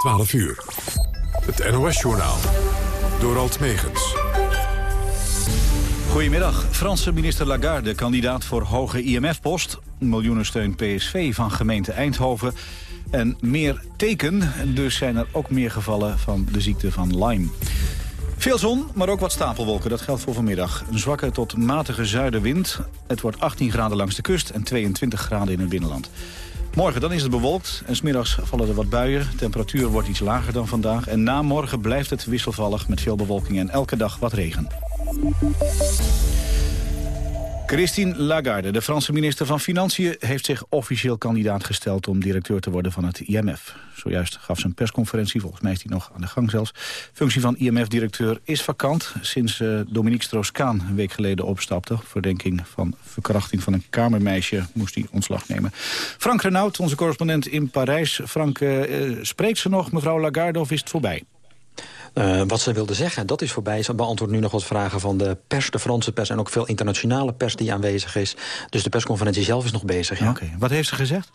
12 uur. Het NOS-journaal. Door Alt Megens. Goedemiddag. Franse minister Lagarde, kandidaat voor hoge IMF-post. Miljoenensteun PSV van gemeente Eindhoven. En meer teken, dus zijn er ook meer gevallen van de ziekte van Lyme. Veel zon, maar ook wat stapelwolken. Dat geldt voor vanmiddag. Een zwakke tot matige zuidenwind. Het wordt 18 graden langs de kust en 22 graden in het binnenland. Morgen dan is het bewolkt en smiddags vallen er wat buien. De temperatuur wordt iets lager dan vandaag. En na morgen blijft het wisselvallig met veel bewolking en elke dag wat regen. Christine Lagarde, de Franse minister van Financiën... heeft zich officieel kandidaat gesteld om directeur te worden van het IMF. Zojuist gaf ze een persconferentie, volgens mij is die nog aan de gang zelfs. Functie van IMF-directeur is vakant... sinds uh, Dominique Strauss-Kaan een week geleden opstapte. Verdenking van verkrachting van een kamermeisje moest hij ontslag nemen. Frank Renaud, onze correspondent in Parijs. Frank, uh, spreekt ze nog, mevrouw Lagarde, of is het voorbij? Uh, wat ze wilde zeggen, dat is voorbij. Ze beantwoordt nu nog wat vragen van de pers, de Franse pers... en ook veel internationale pers die aanwezig is. Dus de persconferentie zelf is nog bezig, ja. Oké, wat heeft ze gezegd?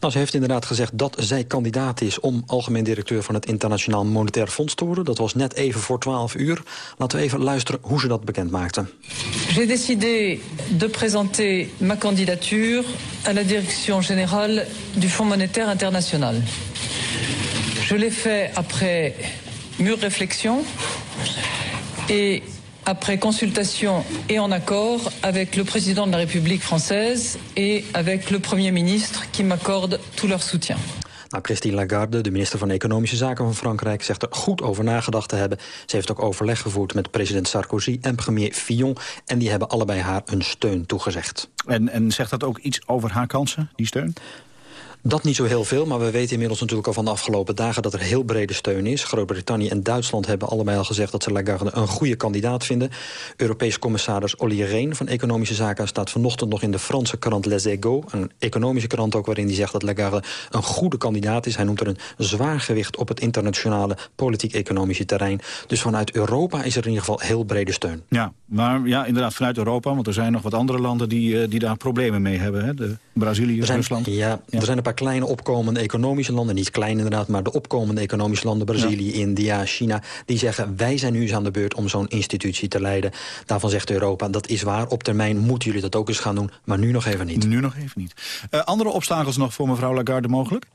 Nou, ze heeft inderdaad gezegd dat zij kandidaat is... om algemeen directeur van het Internationaal Monetair Fonds te worden. Dat was net even voor 12 uur. Laten we even luisteren hoe ze dat bekend maakte. J'ai décidé de présenter ma candidature... à la direction générale du Fonds monétaire international. Je l'ai fait après mûre réflexion et après consultation et en accord avec le président de la République française et avec le Premier ministre qui m'accorde tout leur soutien. Nou, Christine Lagarde, de minister van Economische Zaken van Frankrijk... zegt er goed over nagedacht te hebben. Ze heeft ook overleg gevoerd met president Sarkozy en premier Fillon... en die hebben allebei haar een steun toegezegd. En, en zegt dat ook iets over haar kansen, die steun? Dat niet zo heel veel, maar we weten inmiddels natuurlijk al van de afgelopen dagen dat er heel brede steun is. Groot-Brittannië en Duitsland hebben allebei al gezegd dat ze Lagarde een goede kandidaat vinden. Europees commissaris Olly Rehn van Economische Zaken staat vanochtend nog in de Franse krant Les Echos, een economische krant ook waarin hij zegt dat Lagarde een goede kandidaat is. Hij noemt er een zwaar gewicht op het internationale politiek-economische terrein. Dus vanuit Europa is er in ieder geval heel brede steun. Ja, maar ja, inderdaad vanuit Europa, want er zijn nog wat andere landen die, eh, die daar problemen mee hebben. Hè? De Brazilië, Rusland. Ja, er zijn een paar kleine opkomende economische landen... niet klein inderdaad, maar de opkomende economische landen... Brazilië, India, China, die zeggen... wij zijn nu eens aan de beurt om zo'n institutie te leiden. Daarvan zegt Europa, dat is waar. Op termijn moeten jullie dat ook eens gaan doen, maar nu nog even niet. Nu nog even niet. Uh, andere obstakels nog voor mevrouw Lagarde mogelijk?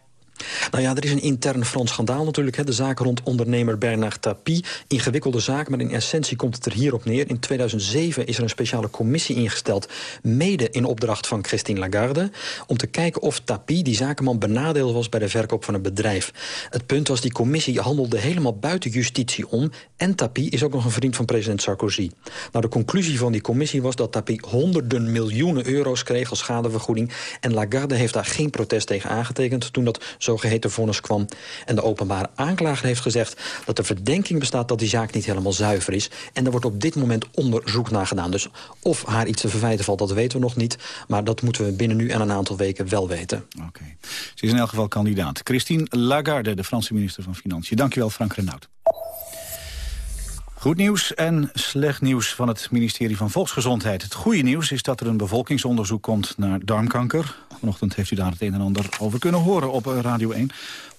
Nou ja, er is een intern Frans schandaal natuurlijk. Hè. De zaak rond ondernemer Bernard Tapie. Ingewikkelde zaak, maar in essentie komt het er hierop neer. In 2007 is er een speciale commissie ingesteld... mede in opdracht van Christine Lagarde... om te kijken of Tapie, die zakenman, benadeeld was... bij de verkoop van een bedrijf. Het punt was, die commissie handelde helemaal buiten justitie om... en Tapie is ook nog een vriend van president Sarkozy. Nou, de conclusie van die commissie was dat Tapie honderden miljoenen euro's kreeg... als schadevergoeding. En Lagarde heeft daar geen protest tegen aangetekend... toen dat zogeheten vonnis kwam. En de openbare aanklager heeft gezegd dat de verdenking bestaat... dat die zaak niet helemaal zuiver is. En er wordt op dit moment onderzoek naar gedaan. Dus of haar iets te verwijten valt, dat weten we nog niet. Maar dat moeten we binnen nu en een aantal weken wel weten. Oké. Ze is in elk geval kandidaat. Christine Lagarde, de Franse minister van Financiën. Dankjewel, Frank Renaud. Goed nieuws en slecht nieuws van het ministerie van Volksgezondheid. Het goede nieuws is dat er een bevolkingsonderzoek komt naar darmkanker. Vanochtend heeft u daar het een en ander over kunnen horen op Radio 1.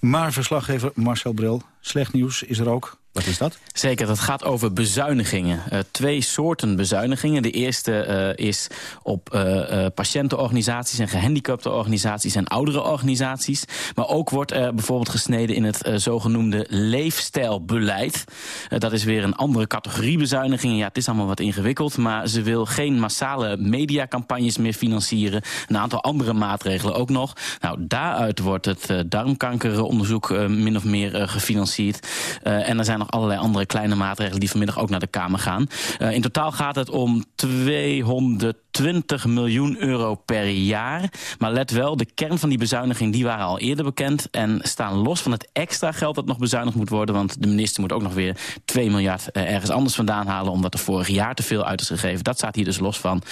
Maar verslaggever Marcel Bril, slecht nieuws is er ook. Wat is dat? Zeker, het gaat over bezuinigingen. Uh, twee soorten bezuinigingen. De eerste uh, is op uh, patiëntenorganisaties en gehandicapte organisaties en oudere organisaties. Maar ook wordt er bijvoorbeeld gesneden in het zogenoemde leefstijlbeleid. dat is weer een andere categorie bezuinigingen. Ja, het is allemaal wat ingewikkeld, maar ze wil geen massale mediacampagnes meer financieren. Een aantal andere maatregelen ook nog. Nou, daaruit wordt het darmkankeronderzoek min of meer gefinancierd. en er zijn nog allerlei andere kleine maatregelen die vanmiddag ook naar de Kamer gaan. In totaal gaat het om 220 miljoen euro per jaar. Maar let wel, de kern van die bezuiniging die waren al eerder bekend... en staan los van het extra geld dat nog bezuinigd moet worden... want de minister moet ook nog weer 2 miljard ergens anders vandaan halen... omdat er vorig jaar te veel uit is gegeven. Dat staat hier dus los van.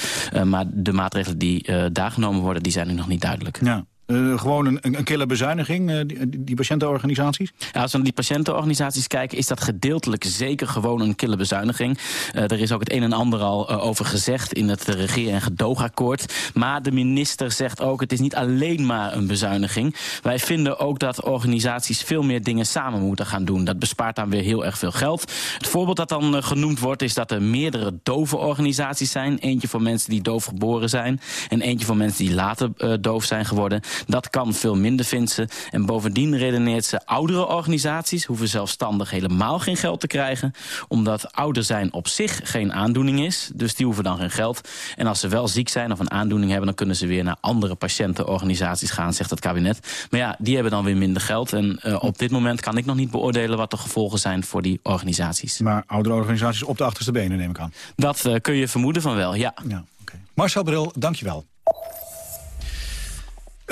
Maar de maatregelen die daar genomen worden, die zijn nu nog niet duidelijk. Ja. Uh, gewoon een, een kille bezuiniging, uh, die, patiëntenorganisaties? Ja, als we naar die patiëntenorganisaties kijken... is dat gedeeltelijk zeker gewoon een kille bezuiniging. Uh, er is ook het een en ander al over gezegd in het regeer- en gedoogakkoord. Maar de minister zegt ook, het is niet alleen maar een bezuiniging. Wij vinden ook dat organisaties veel meer dingen samen moeten gaan doen. Dat bespaart dan weer heel erg veel geld. Het voorbeeld dat dan genoemd wordt is dat er meerdere dove organisaties zijn. Eentje voor mensen die doof geboren zijn... en eentje voor mensen die later doof zijn geworden. Dat kan veel minder, vindt ze. En bovendien redeneert ze oudere organisaties... hoeven zelfstandig helemaal geen geld te krijgen... omdat ouder zijn op zich geen aandoening is. Dus die hoeven dan geen geld. En als ze wel ziek zijn of een aandoening hebben... dan kunnen ze weer naar andere patiëntenorganisaties gaan, zegt het kabinet. Maar ja, die hebben dan weer minder geld. En uh, op dit moment kan ik nog niet beoordelen... wat de gevolgen zijn voor die organisaties. Maar oudere organisaties op de achterste benen, neem ik aan. Dat uh, kun je vermoeden van wel, ja. ja okay. Marcel Bril, dankjewel.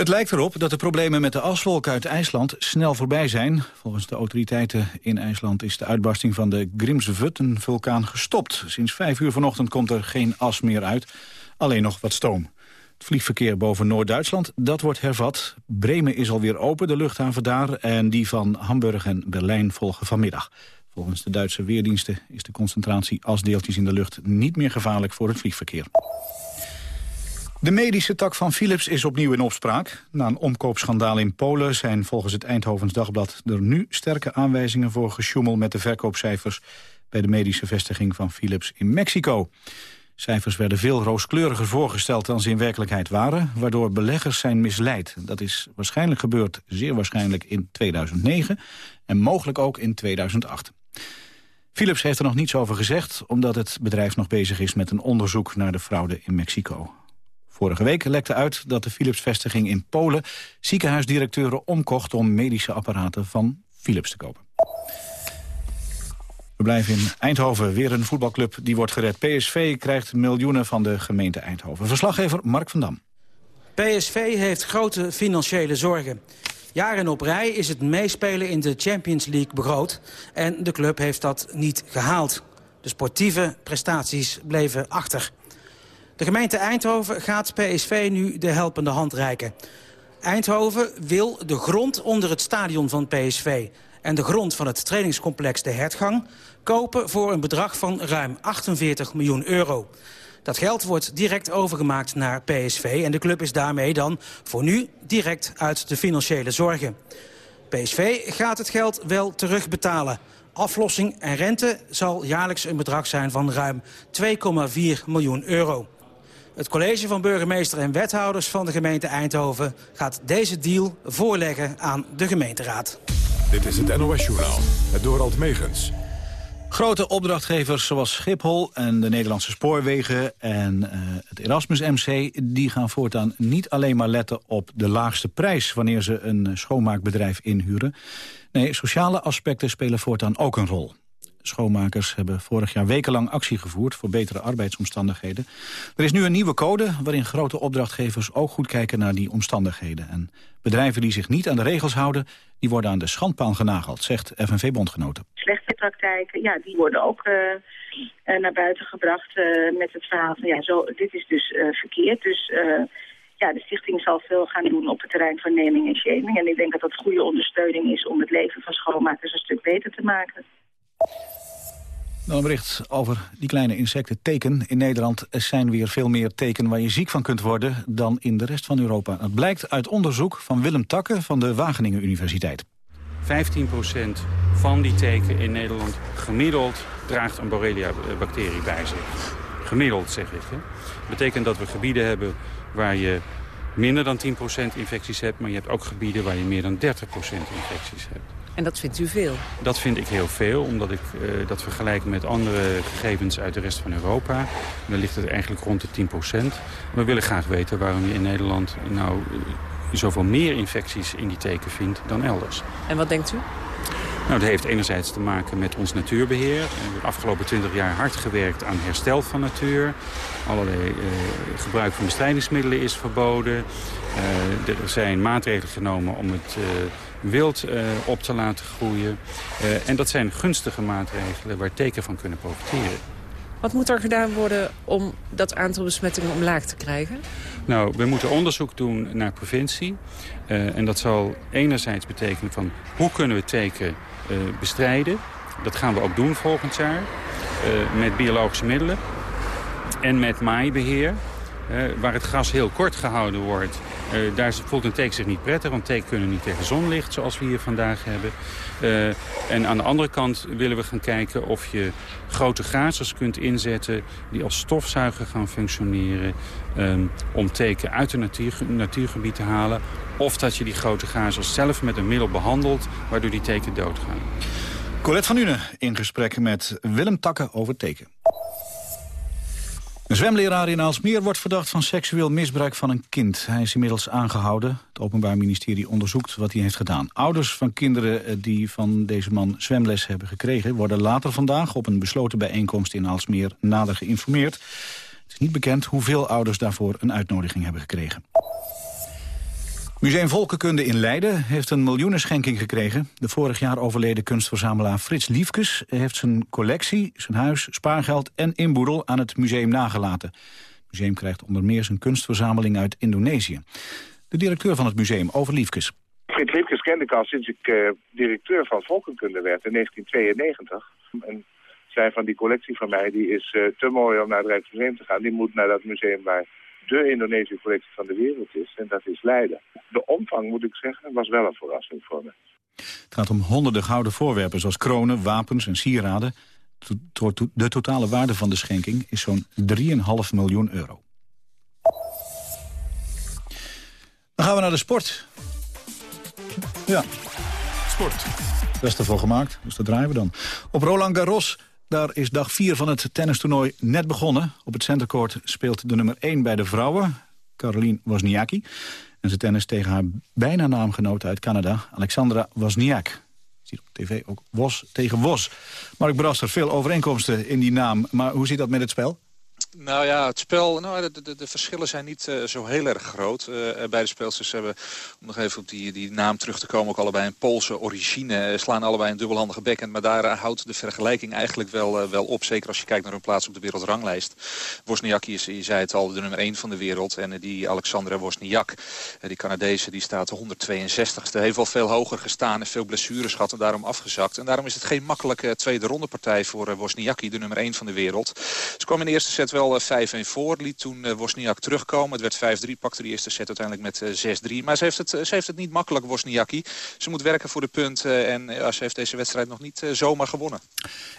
Het lijkt erop dat de problemen met de aswolk uit IJsland snel voorbij zijn. Volgens de autoriteiten in IJsland is de uitbarsting van de Grimsvötn-vulkaan gestopt. Sinds vijf uur vanochtend komt er geen as meer uit, alleen nog wat stoom. Het vliegverkeer boven Noord-Duitsland, dat wordt hervat. Bremen is alweer open, de luchthaven daar. En die van Hamburg en Berlijn volgen vanmiddag. Volgens de Duitse weerdiensten is de concentratie asdeeltjes in de lucht niet meer gevaarlijk voor het vliegverkeer. De medische tak van Philips is opnieuw in opspraak. Na een omkoopschandaal in Polen zijn volgens het Eindhovens Dagblad... er nu sterke aanwijzingen voor gesjoemel met de verkoopcijfers... bij de medische vestiging van Philips in Mexico. Cijfers werden veel rooskleuriger voorgesteld dan ze in werkelijkheid waren... waardoor beleggers zijn misleid. Dat is waarschijnlijk gebeurd, zeer waarschijnlijk in 2009... en mogelijk ook in 2008. Philips heeft er nog niets over gezegd... omdat het bedrijf nog bezig is met een onderzoek naar de fraude in Mexico. Vorige week lekte uit dat de Philips-vestiging in Polen... ziekenhuisdirecteuren omkocht om medische apparaten van Philips te kopen. We blijven in Eindhoven. Weer een voetbalclub die wordt gered. PSV krijgt miljoenen van de gemeente Eindhoven. Verslaggever Mark van Dam. PSV heeft grote financiële zorgen. Jaren op rij is het meespelen in de Champions League begroot. En de club heeft dat niet gehaald. De sportieve prestaties bleven achter. De gemeente Eindhoven gaat PSV nu de helpende hand reiken. Eindhoven wil de grond onder het stadion van PSV... en de grond van het trainingscomplex De Hertgang... kopen voor een bedrag van ruim 48 miljoen euro. Dat geld wordt direct overgemaakt naar PSV... en de club is daarmee dan voor nu direct uit de financiële zorgen. PSV gaat het geld wel terugbetalen. Aflossing en rente zal jaarlijks een bedrag zijn van ruim 2,4 miljoen euro. Het college van burgemeester en wethouders van de gemeente Eindhoven... gaat deze deal voorleggen aan de gemeenteraad. Dit is het NOS-journaal, het Dorald Megens. Grote opdrachtgevers zoals Schiphol en de Nederlandse Spoorwegen en uh, het Erasmus MC... die gaan voortaan niet alleen maar letten op de laagste prijs... wanneer ze een schoonmaakbedrijf inhuren. Nee, sociale aspecten spelen voortaan ook een rol. Schoonmakers hebben vorig jaar wekenlang actie gevoerd voor betere arbeidsomstandigheden. Er is nu een nieuwe code waarin grote opdrachtgevers ook goed kijken naar die omstandigheden. En bedrijven die zich niet aan de regels houden, die worden aan de schandpaal genageld, zegt FNV-bondgenoten. Slechte praktijken, ja, die worden ook uh, naar buiten gebracht uh, met het verhaal van ja, zo, dit is dus verkeerd. Dus ja, de stichting zal veel gaan doen op het terrein van naming en shaming. En ik denk dat dat goede ondersteuning is om het leven van schoonmakers een stuk beter te maken. Dan een bericht over die kleine insecten teken. In Nederland zijn weer veel meer teken waar je ziek van kunt worden dan in de rest van Europa. Dat blijkt uit onderzoek van Willem Takke van de Wageningen Universiteit. 15% van die teken in Nederland gemiddeld draagt een Borrelia-bacterie bij zich. Gemiddeld zeg ik. Dat betekent dat we gebieden hebben waar je minder dan 10% infecties hebt... maar je hebt ook gebieden waar je meer dan 30% infecties hebt. En dat vindt u veel? Dat vind ik heel veel, omdat ik uh, dat vergelijk met andere gegevens uit de rest van Europa. dan ligt het eigenlijk rond de 10% We willen graag weten waarom je in Nederland nou uh, zoveel meer infecties in die teken vindt dan elders. En wat denkt u? Nou, dat heeft enerzijds te maken met ons natuurbeheer. We hebben de afgelopen 20 jaar hard gewerkt aan herstel van natuur. Allerlei uh, gebruik van bestrijdingsmiddelen is verboden. er zijn maatregelen genomen om het wild uh, op te laten groeien. Uh, en dat zijn gunstige maatregelen waar teken van kunnen profiteren. Wat moet er gedaan worden om dat aantal besmettingen omlaag te krijgen? Nou, we moeten onderzoek doen naar preventie. Uh, en dat zal enerzijds betekenen van hoe kunnen we teken uh, bestrijden. Dat gaan we ook doen volgend jaar. Uh, met biologische middelen. En met maaibeheer. waar het gras heel kort gehouden wordt, uh, daar voelt een teken zich niet prettig. Want teken kunnen niet tegen zonlicht, zoals we hier vandaag hebben. Uh, en aan de andere kant willen we gaan kijken of je grote grazers kunt inzetten... die als stofzuiger gaan functioneren um, om teken uit het natuur, natuurgebied te halen. Of dat je die grote grazers zelf met een middel behandelt... waardoor die teken doodgaan. Colette van Une in gesprek met Willem Takken over teken. Een zwemleraar in Aalsmeer wordt verdacht van seksueel misbruik van een kind. Hij is inmiddels aangehouden. Het Openbaar Ministerie onderzoekt wat hij heeft gedaan. Ouders van kinderen eh, die van deze man zwemles hebben gekregen... worden later vandaag op een besloten bijeenkomst in Aalsmeer nader geïnformeerd. Het is niet bekend hoeveel ouders daarvoor een uitnodiging hebben gekregen. Museum Volkenkunde in Leiden heeft een miljoenenschenking gekregen. De vorig jaar overleden kunstverzamelaar Frits Liefkes... heeft zijn collectie, zijn huis, spaargeld en inboedel aan het museum nagelaten. Het museum krijgt onder meer zijn kunstverzameling uit Indonesië. De directeur van het museum over Liefkes. Frits Liefkes kende ik al sinds ik uh, directeur van Volkenkunde werd in 1992. En zei van die collectie van mij, die is uh, te mooi om naar het Rijksmuseum te gaan. Die moet naar dat museum waar de Indonesische collectie van de wereld is. En dat is Leiden. De omvang, moet ik zeggen, was wel een verrassing voor me. Het gaat om honderden gouden voorwerpen zoals kronen, wapens en sieraden. De totale waarde van de schenking is zo'n 3,5 miljoen euro. Dan gaan we naar de sport. Ja. Sport. Best ervoor gemaakt, dus dat draaien we dan. Op Roland Garros daar is dag 4 van het tennistoernooi net begonnen. Op het centercourt speelt de nummer 1 bij de vrouwen, Caroline Wozniacki. En ze tennis tegen haar bijna naamgenoot uit Canada, Alexandra Wozniak. Ziet op tv ook Wos tegen Wos. Mark Brasser, veel overeenkomsten in die naam. Maar hoe zit dat met het spel? Nou ja, het spel, nou, de, de, de verschillen zijn niet uh, zo heel erg groot. Uh, beide speelsters hebben, om nog even op die, die naam terug te komen, ook allebei een Poolse origine. Slaan allebei een dubbelhandige backhand, maar daar houdt de vergelijking eigenlijk wel, wel op. Zeker als je kijkt naar hun plaats op de wereldranglijst. Wozniacki is, je zei het al, de nummer 1 van de wereld. En die Alexandra Wozniak, die Canadese, die staat 162ste. Heeft wel veel hoger gestaan en veel blessures gehad en daarom afgezakt. En daarom is het geen makkelijke tweede rondepartij voor Wozniacki, de nummer 1 van de wereld. Ze kwam in de eerste set wel wel 5-1 eh, voor. Liet toen uh, Wozniak terugkomen. Het werd 5-3. Pakte de eerste set uiteindelijk met 6-3. Maar ze heeft, het, ze heeft het niet makkelijk, Wozniacki. Ze moet werken voor de punten. En ze heeft deze wedstrijd nog niet zomaar gewonnen.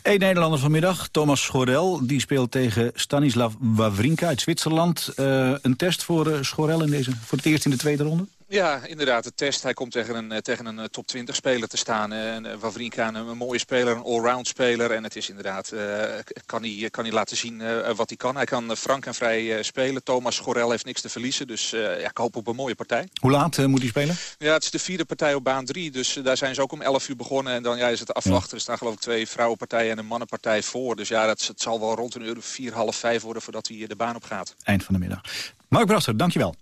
Eén Nederlander vanmiddag, Thomas Schorel. Die speelt tegen Stanislav Wawrinka uit Zwitserland. een test voor Schorel in deze, voor het eerst in de tweede ronde? Ja, inderdaad, de test. Hij komt tegen een, eh, tegen een eh, top 20 speler te staan. Eh, en Wawrinka, een, een mooie speler, een allround speler. En het is inderdaad, uh, kan, hij, kan hij laten zien uh, wat hij kan. Hij kan frank en vrij spelen. Thomas Gorel heeft niks te verliezen. Dus ja, ik hoop op een mooie partij. Hoe laat moet hij spelen? Ja, het is de vierde partij op baan 3. Dus daar zijn ze ook om 11 uur begonnen. En dan ja, is het afwachten. Ja. Er staan geloof ik twee vrouwenpartijen en een mannenpartij voor. Dus ja, dat, het zal wel rond een uur 4, half 5 worden voordat hij de baan op gaat. Eind van de middag. Mark Brasser, dankjewel.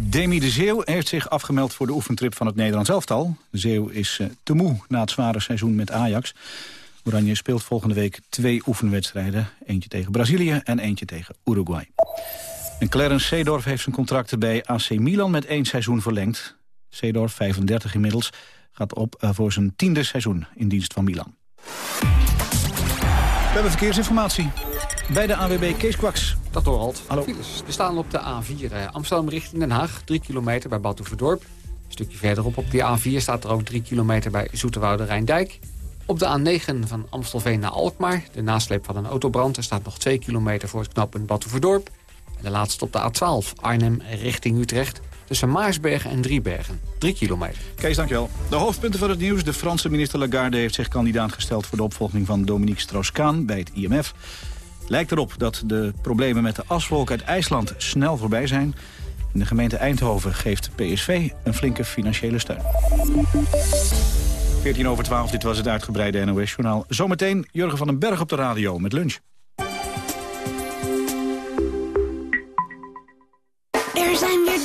Demi de Zeeuw heeft zich afgemeld voor de oefentrip van het Nederlands elftal. De Zeeuw is uh, te moe na het zware seizoen met Ajax. Oranje speelt volgende week twee oefenwedstrijden. Eentje tegen Brazilië en eentje tegen Uruguay. En Clarence Seedorf heeft zijn contracten bij AC Milan met één seizoen verlengd. Seedorf, 35 inmiddels, gaat op uh, voor zijn tiende seizoen in dienst van Milan. We hebben verkeersinformatie bij de AWB Kees Kwaks. Dat. Hallo. Files. We staan op de A4 eh, Amsterdam richting Den Haag. 3 kilometer bij Batuverdorp. Een stukje verderop op de A4 staat er ook 3 kilometer bij Zoeterwoude Rijndijk. Op de A9 van Amstelveen naar Alkmaar. De nasleep van een autobrand. Er staat nog 2 kilometer voor het knooppunt Batuverdorp. En de laatste op de A12 Arnhem richting Utrecht tussen Maarsbergen en Driebergen. 3 kilometer. Kees, dankjewel. De hoofdpunten van het nieuws. De Franse minister Lagarde heeft zich kandidaat gesteld... voor de opvolging van Dominique Strauss-Kaan bij het IMF. Lijkt erop dat de problemen met de aswolk uit IJsland snel voorbij zijn. In de gemeente Eindhoven geeft PSV een flinke financiële steun. 14 over 12, dit was het uitgebreide NOS-journaal. Zometeen Jurgen van den Berg op de radio met lunch.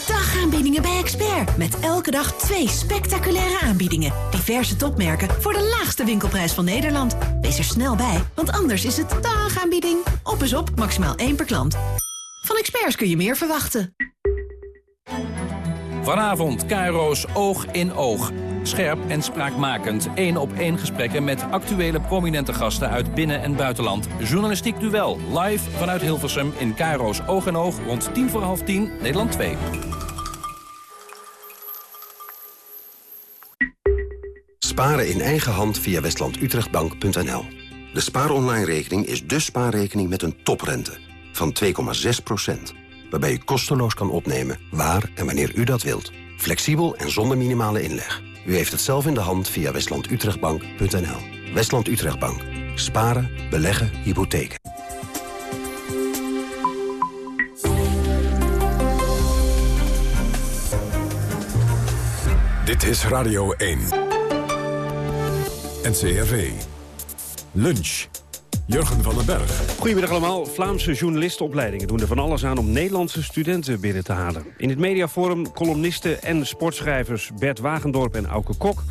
Dagaanbiedingen bij Expert. Met elke dag twee spectaculaire aanbiedingen. Diverse topmerken voor de laagste winkelprijs van Nederland. Wees er snel bij, want anders is het dagaanbieding. Op is op, maximaal één per klant. Van experts kun je meer verwachten. Vanavond Cairo's Oog in Oog. Scherp en spraakmakend. één op één gesprekken met actuele prominente gasten uit binnen- en buitenland. Journalistiek duel. Live vanuit Hilversum in Cairo's Oog in Oog. Rond tien voor half tien, Nederland 2. Sparen in eigen hand via westlandutrechtbank.nl. De spaaronline-rekening is de spaarrekening met een toprente van 2,6% waarbij u kosteloos kan opnemen waar en wanneer u dat wilt. Flexibel en zonder minimale inleg. U heeft het zelf in de hand via westlandutrechtbank.nl. Westland Utrechtbank. Sparen, beleggen, hypotheken. Dit is Radio 1. NCRV. Lunch. Jurgen van den Berg. Goedemiddag allemaal. Vlaamse journalistenopleidingen doen er van alles aan om Nederlandse studenten binnen te halen. In het mediaforum columnisten en sportschrijvers Bert Wagendorp en Auke Kok.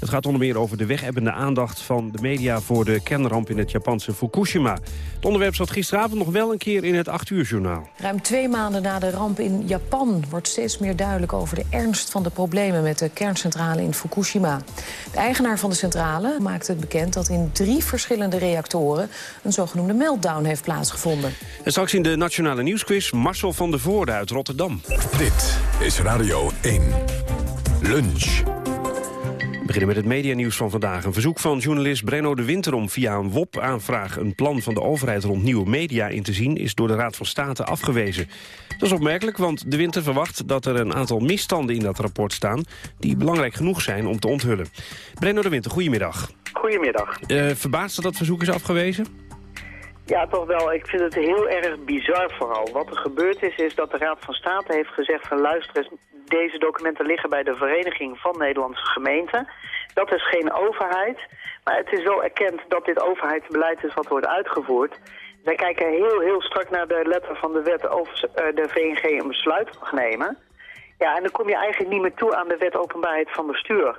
Het gaat onder meer over de wegebbende aandacht van de media voor de kernramp in het Japanse Fukushima. Het onderwerp zat gisteravond nog wel een keer in het 8 uur journaal. Ruim twee maanden na de ramp in Japan wordt steeds meer duidelijk over de ernst van de problemen met de kerncentrale in Fukushima. De eigenaar van de centrale maakte het bekend dat in drie verschillende reactoren een zogenoemde meltdown heeft plaatsgevonden. En straks in de Nationale Nieuwsquiz Marcel van der Voorde uit Rotterdam. Dit is Radio 1. Lunch. We beginnen met het medianieuws van vandaag. Een verzoek van journalist Brenno de Winter om via een WOP-aanvraag... een plan van de overheid rond nieuwe media in te zien... is door de Raad van State afgewezen. Dat is opmerkelijk, want de Winter verwacht dat er een aantal misstanden in dat rapport staan... die belangrijk genoeg zijn om te onthullen. Brenno de Winter, goedemiddag. Goedemiddag. Uh, verbaast dat dat verzoek is afgewezen? Ja, toch wel. Ik vind het heel erg bizar vooral. Wat er gebeurd is, is dat de Raad van State heeft gezegd van luister eens, deze documenten liggen bij de Vereniging van Nederlandse Gemeenten. Dat is geen overheid, maar het is wel erkend dat dit overheidsbeleid is wat wordt uitgevoerd. Wij kijken heel, heel strak naar de letter van de wet of de VNG een besluit mag nemen. Ja, en dan kom je eigenlijk niet meer toe aan de wet openbaarheid van bestuur.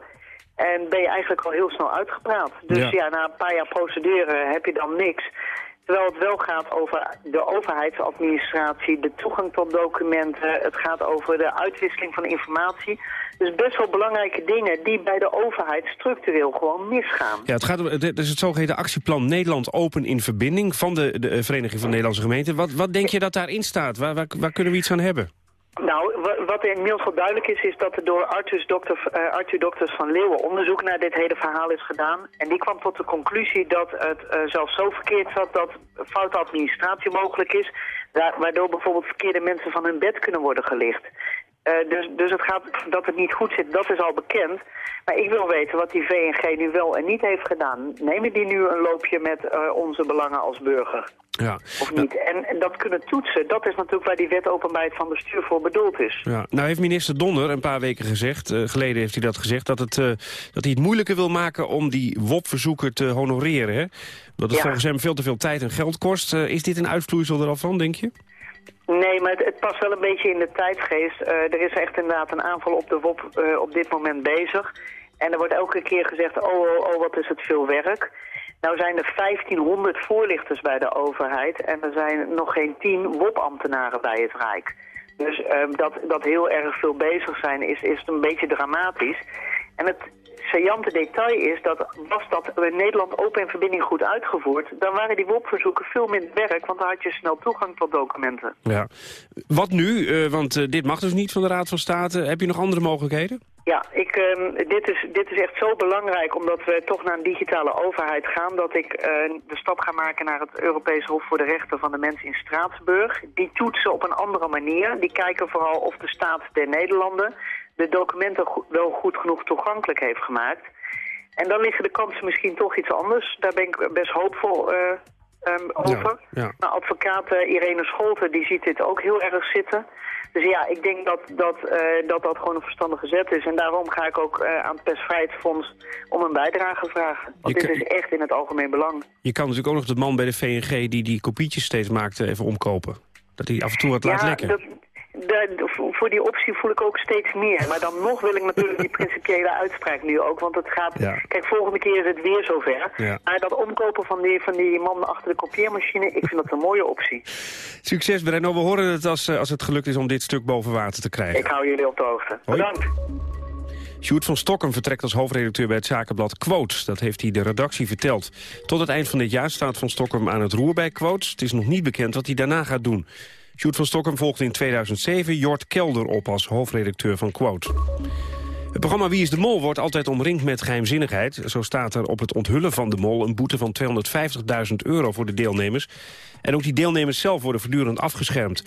En ben je eigenlijk al heel snel uitgepraat. Dus ja, ja na een paar jaar procederen heb je dan niks. Terwijl het wel gaat over de overheidsadministratie, de toegang tot documenten. Het gaat over de uitwisseling van informatie. Dus best wel belangrijke dingen die bij de overheid structureel gewoon misgaan. Ja, het gaat om het is het zogeheten actieplan Nederland Open in Verbinding van de, de Vereniging van Nederlandse Gemeenten. Wat, wat denk je dat daarin staat? Waar, waar, waar kunnen we iets aan hebben? Nou, wat er inmiddels wel duidelijk is, is dat er door Arthur, Dokter, uh, Arthur Dokters van Leeuwen onderzoek naar dit hele verhaal is gedaan. En die kwam tot de conclusie dat het uh, zelfs zo verkeerd zat dat foute administratie mogelijk is. Waardoor bijvoorbeeld verkeerde mensen van hun bed kunnen worden gelicht. Uh, dus, dus het gaat dat het niet goed zit, dat is al bekend. Maar ik wil weten wat die VNG nu wel en niet heeft gedaan. Nemen die nu een loopje met uh, onze belangen als burger? Ja. Of niet? En, en, dat kunnen toetsen, dat is natuurlijk waar die wet openbaarheid van bestuur voor bedoeld is. Ja. Nou heeft minister Donner een paar weken gezegd, uh, geleden heeft hij dat gezegd... Dat, het, dat hij het moeilijker wil maken om die WOP-verzoeker te honoreren. Hè? Dat het ja. volgens hem veel te veel tijd en geld kost. is dit een uitvloeisel er al van, denk je? Nee, maar het, past wel een beetje in de tijdgeest. Uh, er is echt inderdaad een aanval op de WOP uh, op dit moment bezig. En er wordt elke keer gezegd, oh, oh, oh, wat is het veel werk. Nou zijn er 1500 voorlichters bij de overheid en er zijn nog geen 10 WOP-ambtenaren bij het Rijk. Dus uh, dat, dat heel erg veel bezig zijn is, is een beetje dramatisch. En het saillante detail is dat was dat in Nederland open verbinding goed uitgevoerd... dan waren die WOP-verzoeken veel minder werk, want dan had je snel toegang tot documenten. Ja. Wat nu? Uh, want uh, dit mag dus niet van de Raad van State. Heb je nog andere mogelijkheden? Ja, ik, uh, dit, is, dit is echt zo belangrijk omdat we toch naar een digitale overheid gaan... dat ik uh, de stap ga maken naar het Europees Hof voor de Rechten van de Mens in Straatsburg. Die toetsen op een andere manier. Die kijken vooral of de staat der Nederlanden de documenten wel goed genoeg toegankelijk heeft gemaakt. En dan liggen de kansen misschien toch iets anders. Daar ben ik best hoopvol uh, um, over. Ja, ja. Maar advocaat uh, Irene Scholten die ziet dit ook heel erg zitten... Dus ja, ik denk dat dat, uh, dat dat gewoon een verstandige zet is. En daarom ga ik ook aan het Persvrijheidsfonds om een bijdrage vragen. Want dit is echt in het algemeen belang. Je kan natuurlijk ook nog de man bij de VNG die die kopietjes steeds maakte even omkopen. Dat hij af en toe wat ja, laat lekken. Dat, voor die optie voel ik ook steeds meer. Maar dan nog wil ik natuurlijk die principiële uitspraak nu ook. Want het gaat... Kijk, volgende keer is het weer zover. Ja. Maar dat omkopen van die, van die man achter de kopieermachine... ik vind dat een mooie optie. Succes, Brenno. We horen het als, eh, als het gelukt is om dit stuk boven water te krijgen. Ik hou jullie op de hoogte. Bedankt. Sjoerd van Stokken vertrekt als hoofdredacteur bij het zakenblad Quotes. Dat heeft hij de redactie verteld. Tot het eind van dit jaar staat van Stokken aan het roer bij Quotes. Het is nog niet bekend wat hij daarna gaat doen. Sjoerd van Stokken volgde in 2007 Jort Kelder op als hoofdredacteur van Quote. Het programma Wie is de Mol wordt altijd omringd met geheimzinnigheid. Zo staat er op het onthullen van de Mol een boete van 250.000 euro voor de deelnemers. En ook die deelnemers zelf worden voortdurend afgeschermd.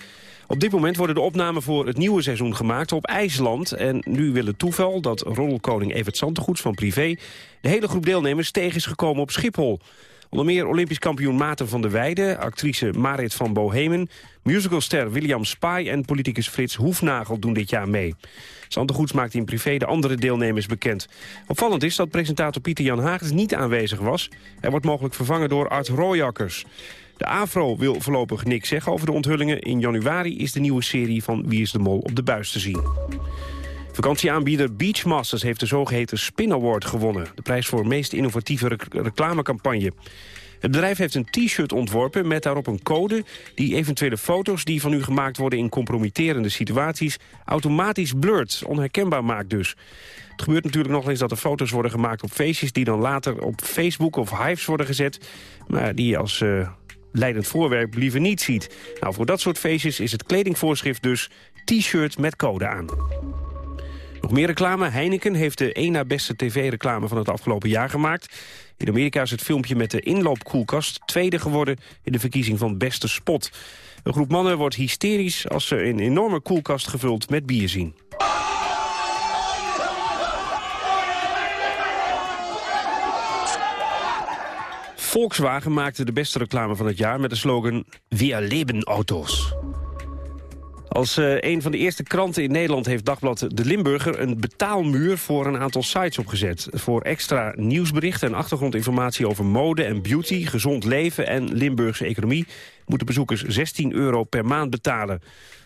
Op dit moment worden de opnamen voor het nieuwe seizoen gemaakt op IJsland. En nu wil het toeval dat roddelkoning Evert Santegoeds van Privé... de hele groep deelnemers tegen is gekomen op Schiphol. Onder meer Olympisch kampioen Maarten van der Weijden... actrice Marit van Bohemen, musicalster William Spy... en politicus Frits Hoefnagel doen dit jaar mee. Santegoeds maakt in privé de andere deelnemers bekend. Opvallend is dat presentator Pieter Jan Hagens niet aanwezig was. Hij wordt mogelijk vervangen door Art Rooijakkers. De AVRO wil voorlopig niks zeggen over de onthullingen. In januari is de nieuwe serie van Wie is de Mol op de buis te zien. Vakantieaanbieder Beachmasters heeft de zogeheten Spin Award gewonnen. De prijs voor meest innovatieve rec reclamecampagne. Het bedrijf heeft een t-shirt ontworpen met daarop een code... die eventuele foto's die van u gemaakt worden in compromitterende situaties... automatisch blurt, onherkenbaar maakt dus. Het gebeurt natuurlijk nog eens dat er foto's worden gemaakt op feestjes... die dan later op Facebook of Hives worden gezet... maar die als uh, leidend voorwerp liever niet ziet. Nou, voor dat soort feestjes is het kledingvoorschrift dus t-shirt met code aan. Nog meer reclame. Heineken heeft de één na beste tv-reclame van het afgelopen jaar gemaakt. In Amerika is het filmpje met de inloopkoelkast tweede geworden... in de verkiezing van beste spot. Een groep mannen wordt hysterisch als ze een enorme koelkast gevuld met bier zien. Volkswagen maakte de beste reclame van het jaar met de slogan... Wir leben Autos. Als uh, een van de eerste kranten in Nederland heeft Dagblad De Limburger... een betaalmuur voor een aantal sites opgezet. Voor extra nieuwsberichten en achtergrondinformatie over mode en beauty... gezond leven en Limburgse economie... moeten bezoekers 16 euro per maand betalen.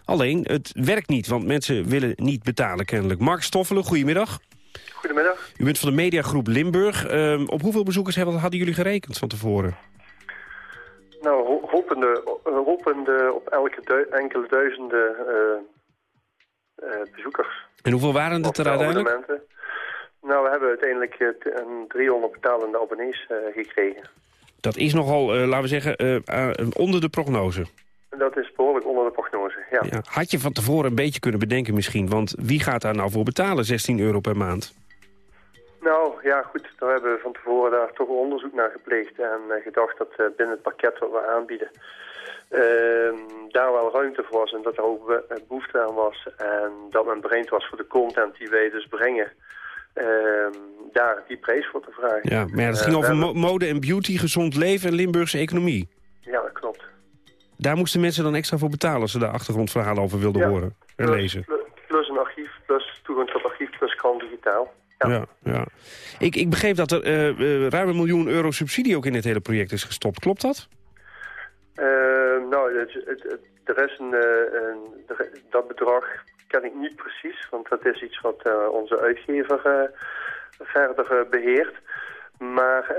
Alleen, het werkt niet, want mensen willen niet betalen kennelijk. Mark Stoffelen, goedemiddag. Goedemiddag. U bent van de mediagroep Limburg. Uh, op hoeveel bezoekers hadden jullie gerekend van tevoren? Nou, hopende, hopende op elke du enkele duizenden uh, uh, bezoekers. En hoeveel waren het er uiteindelijk? Nou, we hebben uiteindelijk een 300 betalende abonnees gekregen. Dat is nogal, laten we zeggen, onder de prognose. Dat is behoorlijk onder de prognose, ja. ja. Had je van tevoren een beetje kunnen bedenken misschien? Want wie gaat daar nou voor betalen, 16 euro per maand? Nou, ja goed, daar hebben we van tevoren daar toch onderzoek naar gepleegd en uh, gedacht dat uh, binnen het pakket wat we aanbieden, uh, daar wel ruimte voor was en dat er ook behoefte aan was en dat men bereid was voor de content die wij dus brengen, ehm, daar die prijs voor te vragen. Ja, maar ja, het ging over mo mode en beauty, gezond leven en Limburgse economie. Ja, dat klopt. Daar moesten mensen dan extra voor betalen als ze daar achtergrondverhalen over wilden ja, horen en plus, lezen. Plus, plus een archief, plus toegang tot archief, plus krant digitaal. Ja. ja. Ik, ik begreep dat er uh, uh, ruim een miljoen euro subsidie ook in dit hele project is gestopt. Klopt dat? Uh, nou, het, het, het, er is een, een, dat bedrag ken ik niet precies, want dat is iets wat onze uitgever verder beheert. Maar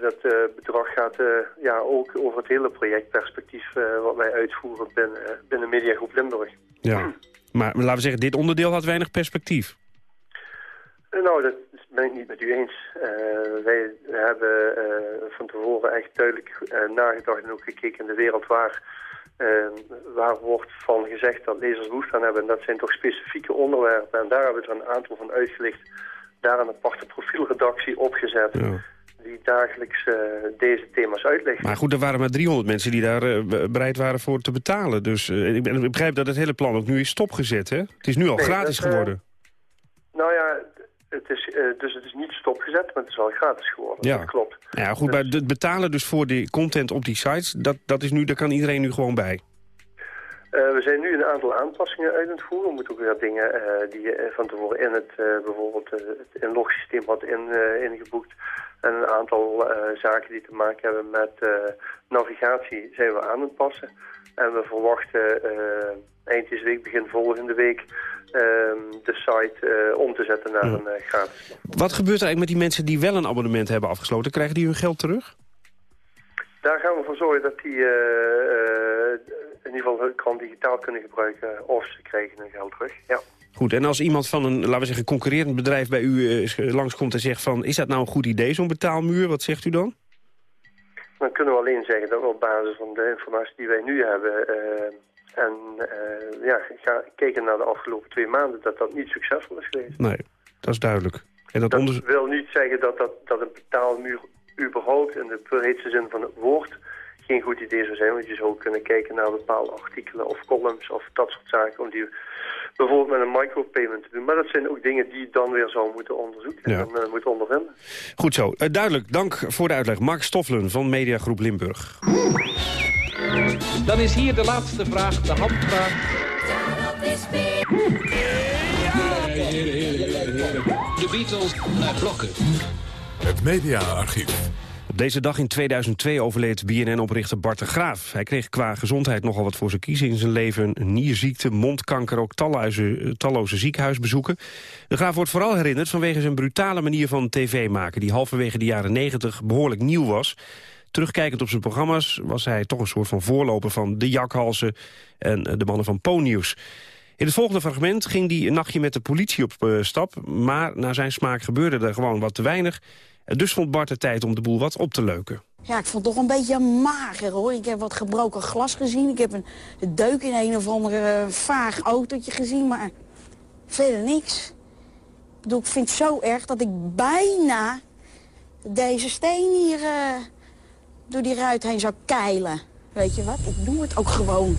dat bedrag gaat ja, ook over het hele projectperspectief wat wij uitvoeren binnen, binnen Mediagroep Limburg. Ja, maar laten we zeggen, dit onderdeel had weinig perspectief. Nou, dat ben ik niet met u eens. Uh, wij hebben uh, van tevoren echt duidelijk uh, nagedacht en ook gekeken in de wereld waar, waar wordt van gezegd dat lezers behoefte aan hebben. En dat zijn toch specifieke onderwerpen. En daar hebben we er een aantal van uitgelicht. Daar een aparte profielredactie opgezet. Ja. Die dagelijks deze thema's uitlegt. Maar goed, er waren maar 300 mensen die daar bereid waren voor te betalen. Dus ik begrijp dat het hele plan ook nu is stopgezet, hè? Het is nu al nee, gratis dat, geworden. Nou ja, het is, uh, dus het is niet stopgezet, maar het is wel gratis geworden. Ja. Dat klopt. Ja, goed, dus... maar het betalen dus voor die content op die sites, dat, dat is nu, daar kan iedereen nu gewoon bij. Uh, we zijn nu een aantal aanpassingen uit het voeren. We moeten ook weer dingen uh, die je van tevoren in het, bijvoorbeeld het inlogsysteem had in, ingeboekt. En een aantal zaken die te maken hebben met navigatie zijn we aan het passen. En we verwachten eind deze week, begin volgende week... ehm, de site om te zetten naar een gratis. Wat gebeurt er eigenlijk met die mensen die wel een abonnement hebben afgesloten? Krijgen die hun geld terug? Daar gaan we voor zorgen dat die in ieder geval hun krant digitaal kunnen gebruiken... of ze krijgen hun geld terug, ja. Goed, en als iemand van een, laten we zeggen, concurrerend bedrijf bij u uh, langskomt en zegt van... is dat nou een goed idee, zo'n betaalmuur? Wat zegt u dan? Dan kunnen we alleen zeggen dat we op basis van de informatie die wij nu hebben... Uh, en uh, ja, ga, kijken naar de afgelopen twee maanden... dat dat niet succesvol is geweest. Nee, dat is duidelijk. En dat, dat wil niet zeggen dat, dat, dat een betaalmuur überhaupt... in de breedste zin van het woord geen goed idee zou zijn. Want je zou kunnen kijken naar bepaalde artikelen of columns of dat soort zaken. Om die bijvoorbeeld met een micropayment te doen. Maar dat zijn ook dingen die je dan weer zou moeten onderzoeken en uh, moeten ondervinden. Goed zo. Uh, duidelijk. Dank voor de uitleg. Mark Stoffelen van Mediagroep Limburg. Dan is hier de laatste vraag, de handvraag. De Beatles naar blokken. Het mediaarchief. Op deze dag in 2002 overleed BNN-oprichter Bart de Graaf. Hij kreeg qua gezondheid nogal wat voor zijn kiezen in zijn leven. Nierziekte, mondkanker, ook talloze, talloze ziekenhuisbezoeken. De Graaf wordt vooral herinnerd vanwege zijn brutale manier van tv maken... die halverwege de jaren 90 behoorlijk nieuw was. Terugkijkend op zijn programma's was hij toch een soort van voorloper... van de jakhalsen en de mannen van Po-nieuws. In het volgende fragment ging hij een nachtje met de politie op eh, stap... maar naar zijn smaak gebeurde er gewoon wat te weinig... Dus vond Bart de tijd om de boel wat op te leuken. Ja, ik vond het toch een beetje mager hoor. Ik heb wat gebroken glas gezien. Ik heb een deuk in een of ander uh, vaag autootje gezien, maar verder niks. Ik, bedoel, ik vind het zo erg dat ik bijna deze steen hier uh, door die ruit heen zou keilen. Weet je wat? Ik doe het ook gewoon.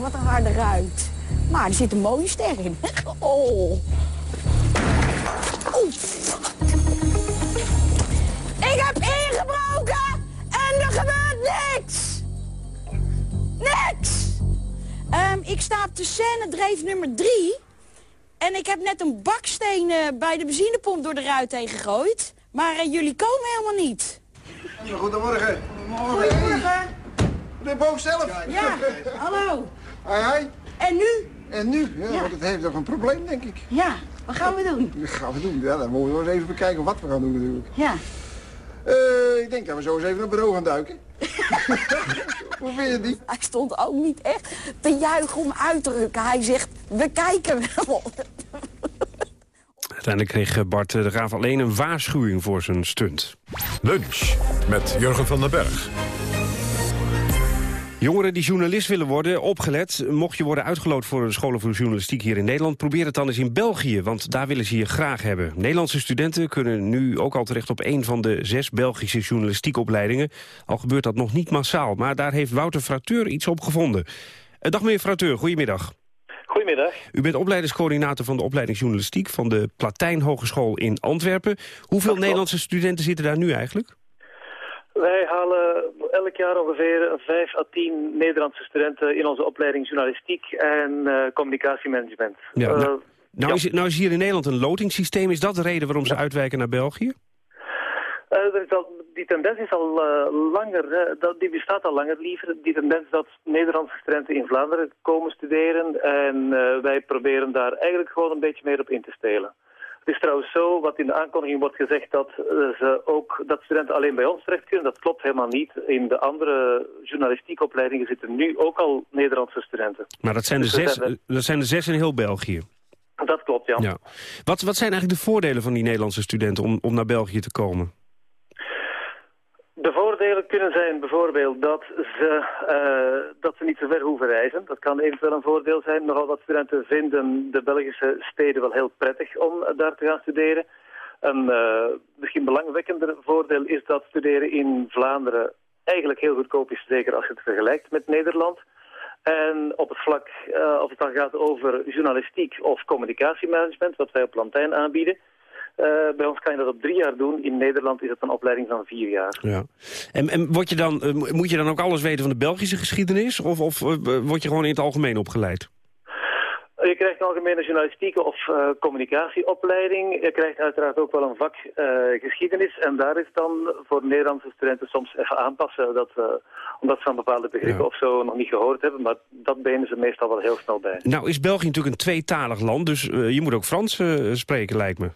Wat een harde ruit. Maar er zit een mooie ster in. Oh. Ik heb ingebroken en er gebeurt niks. Niks. Um, ik sta op de scène dreef nummer drie. En ik heb net een baksteen uh, bij de benzinepomp door de ruit heen gegooid. Maar uh, jullie komen helemaal niet. Goedemorgen. Goedemorgen. De boog zelf. Ja, hallo. Hoi. En nu? En nu? Ja, ja. want het heeft nog een probleem, denk ik. Ja, wat gaan we doen? Wat gaan we doen? Ja, dan moeten we eens even bekijken wat we gaan doen natuurlijk. Ja. Uh, ik denk dat we zo eens even naar bureau gaan duiken. Hoe vind je die? Hij stond ook niet echt te juichen om uit te rukken. Hij zegt, we kijken wel. Uiteindelijk kreeg Bart de Graaf alleen een waarschuwing voor zijn stunt. Lunch met Jurgen van den Berg. Jongeren die journalist willen worden, opgelet. Mocht je worden uitgeloot voor een scholen voor journalistiek hier in Nederland... probeer het dan eens in België, want daar willen ze je graag hebben. Nederlandse studenten kunnen nu ook al terecht op een van de zes Belgische journalistiekopleidingen. Al gebeurt dat nog niet massaal, maar daar heeft Wouter Frateur iets op gevonden. Eh, dag meneer Frateur, goedemiddag. Goedemiddag. U bent opleidingscoördinator van de opleiding journalistiek... van de Platijn Hogeschool in Antwerpen. Hoeveel Nederlandse studenten zitten daar nu eigenlijk? Wij halen elk jaar ongeveer 5 à 10 Nederlandse studenten in onze opleiding journalistiek en uh, communicatiemanagement. Ja, nou, uh, nou, ja. is, nou, is, hier in Nederland een lotingssysteem. Is dat de reden waarom ze uitwijken naar België? Uh, al, die tendens is al langer, dat, die bestaat al langer liever. Die tendens dat Nederlandse studenten in Vlaanderen komen studeren en wij proberen daar eigenlijk gewoon een beetje meer op in te stelen. Het is trouwens zo, wat in de aankondiging wordt gezegd, dat, uh, ze ook, dat studenten alleen bij ons terecht kunnen. Dat klopt helemaal niet. In de andere journalistieke opleidingen zitten nu ook al Nederlandse studenten. Maar dat zijn, dus de, zes, hebben... dat zijn de zes in heel België? Dat klopt, ja. ja. Wat, wat zijn eigenlijk de voordelen van die Nederlandse studenten om, om naar België te komen? De voordelen kunnen zijn bijvoorbeeld dat ze, uh, dat ze niet zo ver hoeven reizen. Dat kan eventueel een voordeel zijn. Nogal wat studenten vinden de Belgische steden wel heel prettig om daar te gaan studeren. Een uh, misschien belangwekkender voordeel is dat studeren in Vlaanderen eigenlijk heel goedkoop is, zeker als je het vergelijkt met Nederland. En op het vlak, uh, als het dan gaat over journalistiek of communicatiemanagement, wat wij op Lantijn aanbieden, uh, bij ons kan je dat op drie jaar doen. In Nederland is het een opleiding van vier jaar. Ja. En, en word je dan, uh, moet je dan ook alles weten van de Belgische geschiedenis? Of, of uh, word je gewoon in het algemeen opgeleid? Je krijgt een algemene journalistieke of communicatieopleiding. Je krijgt uiteraard ook wel een vak geschiedenis. En daar is dan voor Nederlandse studenten soms even aanpassen. Dat, omdat ze een bepaalde begrippen ja. of zo nog niet gehoord hebben. Maar dat benen ze meestal wel heel snel bij. Nou is België natuurlijk een tweetalig land. Dus je moet ook Frans spreken, lijkt me.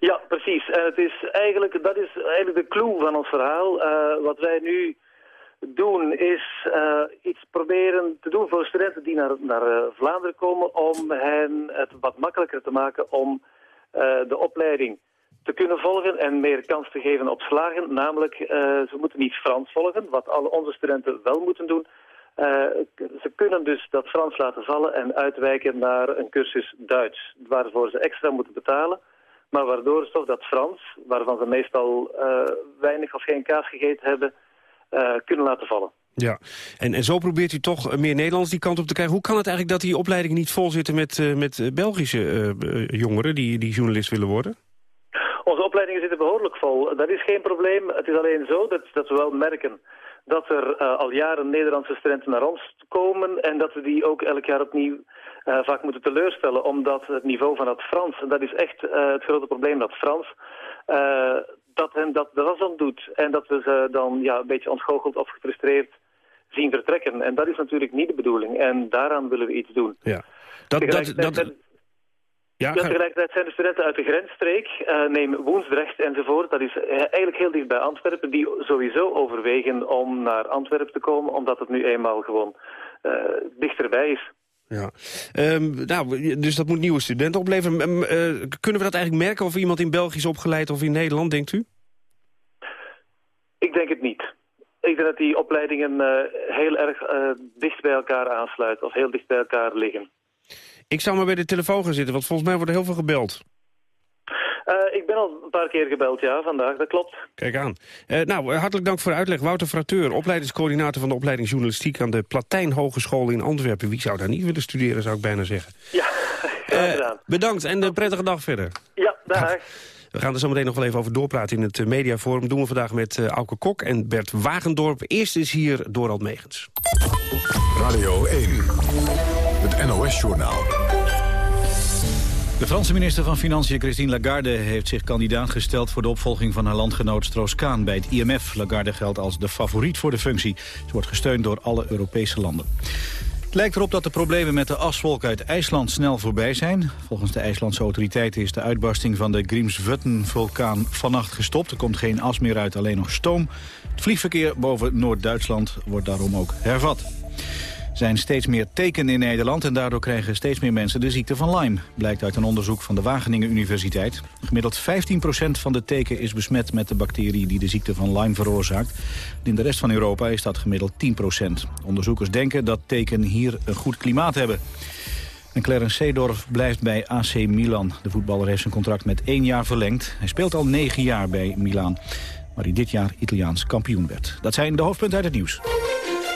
Ja, precies. En het is eigenlijk, dat is eigenlijk de clue van ons verhaal. wat wij nu doen is uh, iets proberen te doen voor studenten die naar, naar Vlaanderen komen... om hen het wat makkelijker te maken om de opleiding te kunnen volgen en meer kans te geven op slagen. Namelijk, ze moeten niet Frans volgen, wat alle onze studenten wel moeten doen. ze kunnen dus dat Frans laten vallen en uitwijken naar een cursus Duits... waarvoor ze extra moeten betalen... Maar waardoor ze toch dat Frans, waarvan ze meestal weinig of geen kaas gegeten hebben uh, kunnen laten vallen. Ja, en, en zo probeert u toch meer Nederlands die kant op te krijgen. Hoe kan het eigenlijk dat die opleidingen niet vol zitten met, uh, met Belgische jongeren die, die journalist willen worden? Onze opleidingen zitten behoorlijk vol. Dat is geen probleem. Het is alleen zo dat, dat we wel merken dat er al jaren Nederlandse studenten naar ons komen... en dat we die ook elk jaar opnieuw vaak moeten teleurstellen... omdat het niveau van het Frans, en dat is echt het grote probleem, dat Frans dat hen dat de was doet. En dat we ze dan ja, een beetje ontgoocheld of gefrustreerd zien vertrekken. En dat is natuurlijk niet de bedoeling. En daaraan willen we iets doen. Ja. Dat, dat, dat, ja, tegelijkertijd zijn de studenten uit de grensstreek, neem Woensdrecht enzovoort. Dat is eigenlijk heel dicht bij Antwerpen, die sowieso overwegen om naar Antwerpen te komen, omdat het nu eenmaal gewoon dichterbij is. Ja, um, nou, dus dat moet nieuwe studenten opleveren. Um, uh, kunnen we dat eigenlijk merken of iemand in België is opgeleid of in Nederland, denkt u? Ik denk het niet. Ik denk dat die opleidingen uh, heel erg uh, dicht bij elkaar aansluiten of heel dicht bij elkaar liggen. Ik zou maar bij de telefoon gaan zitten, want volgens mij wordt er heel veel gebeld. Uh, ik ben al een paar keer gebeld, ja, vandaag, dat klopt. Kijk aan. Uh, nou, hartelijk dank voor de uitleg. Wouter Frateur, opleidingscoördinator van de opleiding journalistiek... aan de Platijn Hogeschool in Antwerpen. Wie zou daar niet willen studeren, zou ik bijna zeggen. Ja, uh, Bedankt en een prettige dag verder. Ja, dag. We gaan er zo meteen nog wel even over doorpraten in het mediaforum. Dat doen we vandaag met uh, Auke Kok en Bert Wagendorp. Eerst is hier Dorald Megens. Radio 1, het NOS-journaal. De Franse minister van Financiën Christine Lagarde heeft zich kandidaat gesteld voor de opvolging van haar landgenoot Stroos-Kaan bij het IMF. Lagarde geldt als de favoriet voor de functie. Ze wordt gesteund door alle Europese landen. Het lijkt erop dat de problemen met de aswolk uit IJsland snel voorbij zijn. Volgens de IJslandse autoriteiten is de uitbarsting van de Grímsvötn-vulkaan vannacht gestopt. Er komt geen as meer uit, alleen nog stoom. Het vliegverkeer boven Noord-Duitsland wordt daarom ook hervat zijn steeds meer tekenen in Nederland... en daardoor krijgen steeds meer mensen de ziekte van Lyme. Blijkt uit een onderzoek van de Wageningen Universiteit. Gemiddeld 15% van de teken is besmet met de bacterie... die de ziekte van Lyme veroorzaakt. In de rest van Europa is dat gemiddeld 10% Onderzoekers denken dat teken hier een goed klimaat hebben. En Clarence Seedorf blijft bij AC Milan. De voetballer heeft zijn contract met één jaar verlengd. Hij speelt al negen jaar bij Milan, waar hij dit jaar Italiaans kampioen werd. Dat zijn de hoofdpunten uit het nieuws.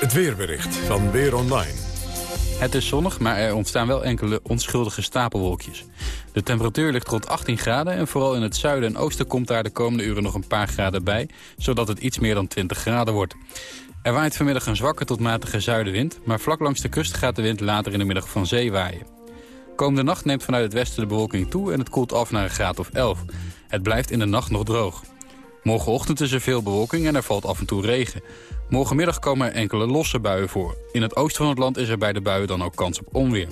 Het weerbericht van Weer Online. Het is zonnig, maar er ontstaan wel enkele onschuldige stapelwolkjes. De temperatuur ligt rond 18 graden en vooral in het zuiden en oosten komt daar de komende uren nog een paar graden bij, zodat het iets meer dan 20 graden wordt. Er waait vanmiddag een zwakke tot matige zuidenwind, maar vlak langs de kust gaat de wind later in de middag van zee waaien. Komende nacht neemt vanuit het westen de bewolking toe en het koelt af naar een graad of 11. Het blijft in de nacht nog droog. Morgenochtend is er veel bewolking en er valt af en toe regen. Morgenmiddag komen er enkele losse buien voor. In het oosten van het land is er bij de buien dan ook kans op onweer.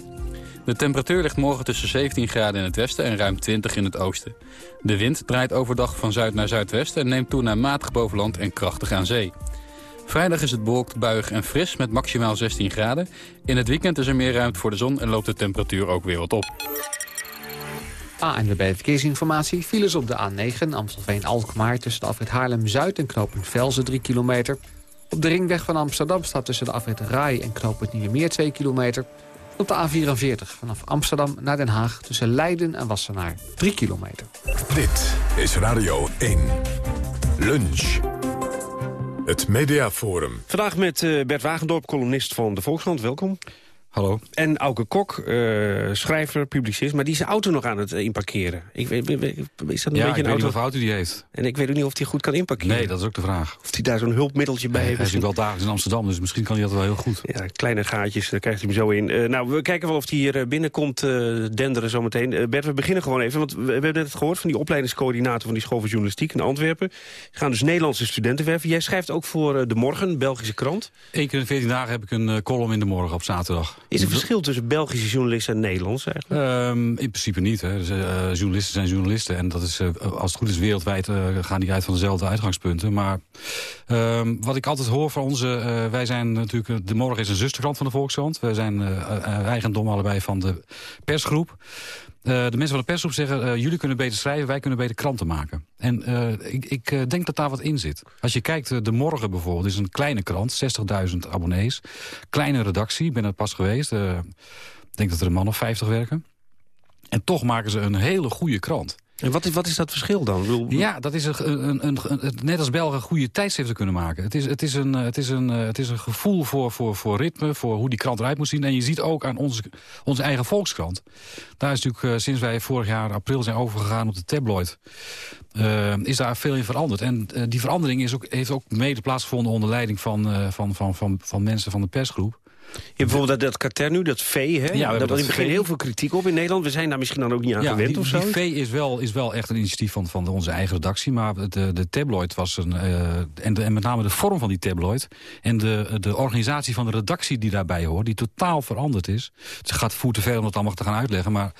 De temperatuur ligt morgen tussen 17 graden in het westen en ruim 20 in het oosten. De wind draait overdag van zuid naar zuidwesten en neemt toe naar matig boven land en krachtig aan zee. Vrijdag is het bewolkt, buig en fris met maximaal 16 graden. In het weekend is er meer ruimte voor de zon en loopt de temperatuur ook weer wat op. ANWB Verkeersinformatie. Files op de A9 Amstelveen-Alkmaar tussen de afrit Haarlem-Zuid en knooppunt Velzen 3 kilometer. Op de ringweg van Amsterdam staat tussen de afrit Rai en knooppunt Nieuwemeer 2 kilometer. Op de A44 vanaf Amsterdam naar Den Haag tussen Leiden en Wassenaar 3 kilometer. Dit is Radio 1. Lunch. Het Mediaforum. Vandaag met uh, Bert Wagendorp, columnist van de Volkskrant. Welkom. Hallo. En Auke Kok, eh, schrijver, publicist, maar die is zijn auto nog aan het eh, inparkeren. Ik weet, is dat een ja, beetje een auto? of auto die heeft. En ik weet ook niet of hij goed kan inparkeren. Nee, dat is ook de vraag. Of hij daar zo'n hulpmiddeltje bij Hij heeft. is natuurlijk wel dagelijks in Amsterdam, dus misschien kan hij dat wel heel goed. Ja, kleine gaatjes, daar krijgt hij hem zo in. Eh, nou, we kijken wel of hij hier binnenkomt denderen zometeen. Bert, we beginnen gewoon even, want we, hebben net gehoord... van die opleidingscoördinator van die school van journalistiek in Antwerpen. Die gaan dus Nederlandse studenten werven. Jij schrijft ook voor De Morgen, Belgische krant. Eén keer in 14 dagen heb ik een column in de morgen op zaterdag. Is er verschil tussen Belgische journalisten en Nederlands eigenlijk? Ehm, in principe niet. Hè. Dus, eh, journalisten zijn journalisten. En dat is, eh, als het goed is wereldwijd eh, gaan die uit van dezelfde uitgangspunten. Maar ehm, wat ik altijd hoor van onze... wij zijn natuurlijk... De Morgen is een zusterkrant van de Volkskrant. Wij zijn eigendom allebei van de persgroep. Eh, de mensen van de persgroep zeggen... eh, jullie kunnen beter schrijven, wij kunnen beter kranten maken. En eh, ik, ik denk dat daar wat in zit. Als je kijkt, De Morgen bijvoorbeeld is een kleine krant. 60.000 abonnees. Kleine redactie, ik ben er pas geweest. ik denk dat er een man of 50 werken. En toch maken ze een hele goede krant. En wat is, wat is dat verschil dan? Ja, dat is een, een, een, een- net als Belgen goede tijdschriften kunnen maken. Het is, het is, een, eh, het is, een, eh, het is een gevoel voor, voor, voor ritme, voor hoe die krant eruit moet zien. En je ziet ook aan onze, onze eigen Volkskrant. Daar is natuurlijk eh, sinds wij vorig jaar april zijn overgegaan op de tabloid... is daar veel in veranderd. En die verandering is ook, heeft ook mede plaatsgevonden onder leiding van, van, van, van, van mensen van de persgroep. Je hebt bijvoorbeeld dat, dat katern nu, dat V, hè? hebben daar was in het begin heel veel kritiek op in Nederland. We zijn daar misschien dan ook niet aan gewend die, of zo. Die V is wel, is wel echt een initiatief van, van onze eigen redactie. Maar de, de tabloid was een... eh, en, de, en met name de vorm van die tabloid... en de, de organisatie van de redactie die daarbij hoort... die totaal veranderd is. Het gaat voer te ver om dat allemaal te gaan uitleggen. Maar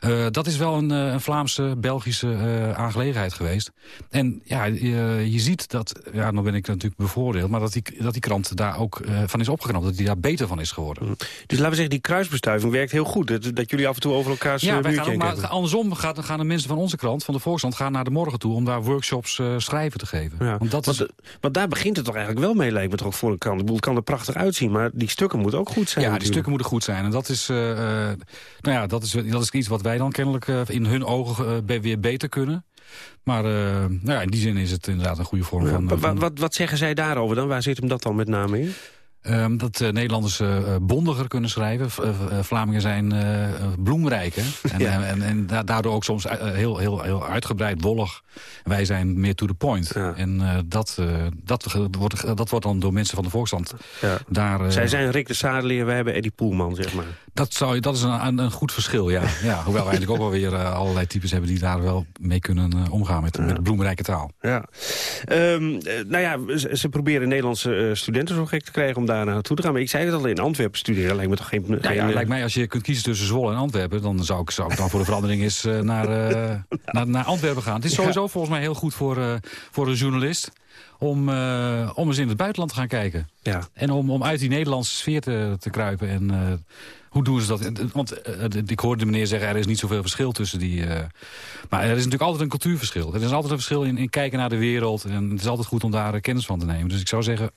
eh, dat is wel een, eh, een Vlaamse, Belgische aangelegenheid geweest. En ja, je, je ziet dat... Ja, nou ben ik natuurlijk bevoordeeld... maar dat die, dat die krant daar ook van is opgeknapt. Dat die daar beter van is geworden. Dus laten we zeggen, die kruisbestuiving werkt heel goed. Dat, dat jullie af en toe over elkaars Ja, wij gaan ook, maar andersom gaan, gaan de mensen van onze krant, van de Volkskrant... gaan naar de morgen toe om daar workshops eh, schrijven te geven. Ja, Want dat want, is, want daar begint het toch eigenlijk wel mee, lijkt me toch voor een krant. Ik bedoel, het kan er prachtig uitzien, maar die stukken moeten ook goed zijn. ja, die natuurlijk. stukken moeten goed zijn. En dat is, eh, eh, nou ja, dat is, dat is iets wat wij dan kennelijk in hun ogen weer beter kunnen. Maar nou ja, in die zin is het inderdaad een goede vorm Ja, van... van- wat, wat zeggen zij daarover dan? Waar zit hem dat dan met name in? Ehm, dat eh, Nederlanders eh, eh, bondiger kunnen schrijven. V- Vlamingen zijn eh, eh, bloemrijk. Hè? En, Ja. en, en, en da- daardoor ook soms heel, heel, heel uitgebreid, wollig. Wij zijn meer to the point. En dat, dat, wordt, dat wordt dan door mensen van de Volksstand. Ja. Daar, Zij zijn Rick de Sadelier, wij hebben Eddie Poelman, zeg maar. Dat, zou, dat is een, een, goed verschil, ja. ja. Hoewel we eigenlijk ook wel weer eh, allerlei types hebben... die daar wel mee kunnen eh, omgaan met, met de bloemrijke taal. Ja. Ehm, eh, nou ja, ze, ze proberen Nederlandse studenten zo gek te krijgen om daar naartoe te gaan. Maar ik zei het al, in Antwerpen studeren lijkt me toch geen... Ja, geen ja, lijkt mij als je kunt kiezen tussen Zwolle en Antwerpen... dan zou ik, zou ik dan voor de verandering eens naar, naar, naar Antwerpen gaan. Het is sowieso volgens mij heel goed voor, voor een journalist... Om, om eens in het buitenland te gaan kijken. Ja. En om, om uit die Nederlandse sfeer te, te kruipen. En hoe doen ze dat? Want eh, ik hoorde de meneer zeggen, er is niet zoveel verschil tussen die... eh, maar er is natuurlijk altijd een cultuurverschil. Er is altijd een verschil in, in kijken naar de wereld. En het is altijd goed om daar eh, kennis van te nemen. Dus ik zou zeggen,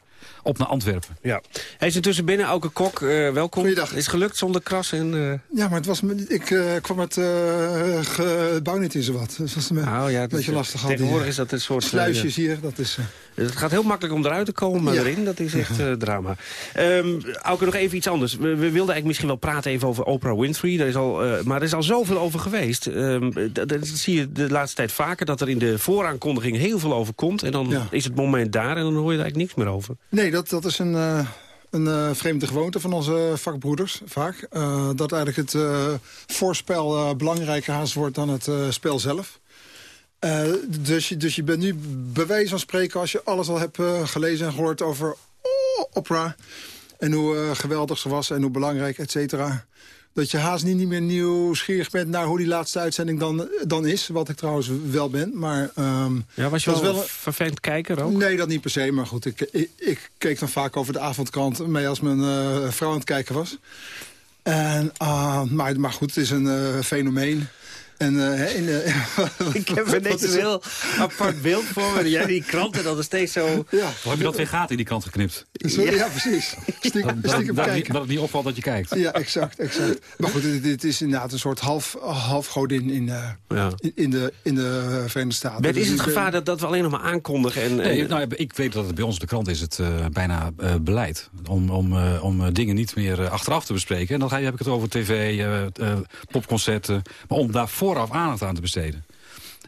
op naar Antwerpen. Ja. Hij is intussen binnen, Auke Kok, eh, welkom. Goeiedag. Is het gelukt zonder kras en... eh, Ja, maar het was, me- ik eh, kwam het eh gebouw niet in zowat. Dus dat is me Nou ja, een beetje lastig. die, Tegenwoordig is dat een soort... Sluisjes hier, dat is... eh, Het gaat heel makkelijk om eruit te komen, maar Ja. erin, dat is echt eh, drama. Ehm Auke, nog even iets anders. We, we wilden eigenlijk misschien wel praten even over Oprah Winfrey. Daar is al, eh, maar er is al zoveel over geweest. Ehm, dat, dat zie je de laatste tijd vaker, dat er in de vooraankondiging heel veel over komt. En dan Ja. is het moment daar en dan hoor je er eigenlijk niks meer over. Nee, dat, dat is een, eh, een eh, vreemde gewoonte van onze vakbroeders, vaak. Eh, dat eigenlijk het eh, voorspel eh, belangrijker haast wordt dan het eh, spel zelf. Eh, dus, je, dus je bent nu bij wijze van spreken... als je alles al hebt eh, gelezen en gehoord over oh, Oprah... en hoe eh, geweldig ze was en hoe belangrijk, et cetera... dat je haast niet, niet meer nieuwsgierig bent naar hoe die laatste uitzending dan, dan is. Wat ik trouwens wel ben, maar... ehm, Ja, was je wel, een vervelend kijker ook? Nee, dat niet per se. Maar goed, ik, ik, ik keek dan vaak over de avondkrant mee als mijn eh, vrouw aan het kijken was. En, ah, maar, maar goed, het is een eh, fenomeen. En, uh, in, uh, ik heb er net een heel apart beeld voor me. Jij die kranten dat er steeds zo... Ja. Hoe heb je dat weer gaten in die krant geknipt? Sorry, ja. ja, precies. Stiekem, dat, stiekem dat, kijken. dat het niet opvalt dat je kijkt. Ja, exact. exact. Maar goed, dit, dit is inderdaad een soort half, half godin in, uh, ja. in, in, de, in de Verenigde Staten. Bert, is het gevaar dat, dat we alleen nog maar aankondigen? En, nee, nou, ik weet dat het bij ons de krant is het bijna beleid. Om, om, om dingen niet meer achteraf te bespreken. En dan ga je, heb ik het over tv, popconcerten. Maar om daar vooraf aandacht aan te besteden.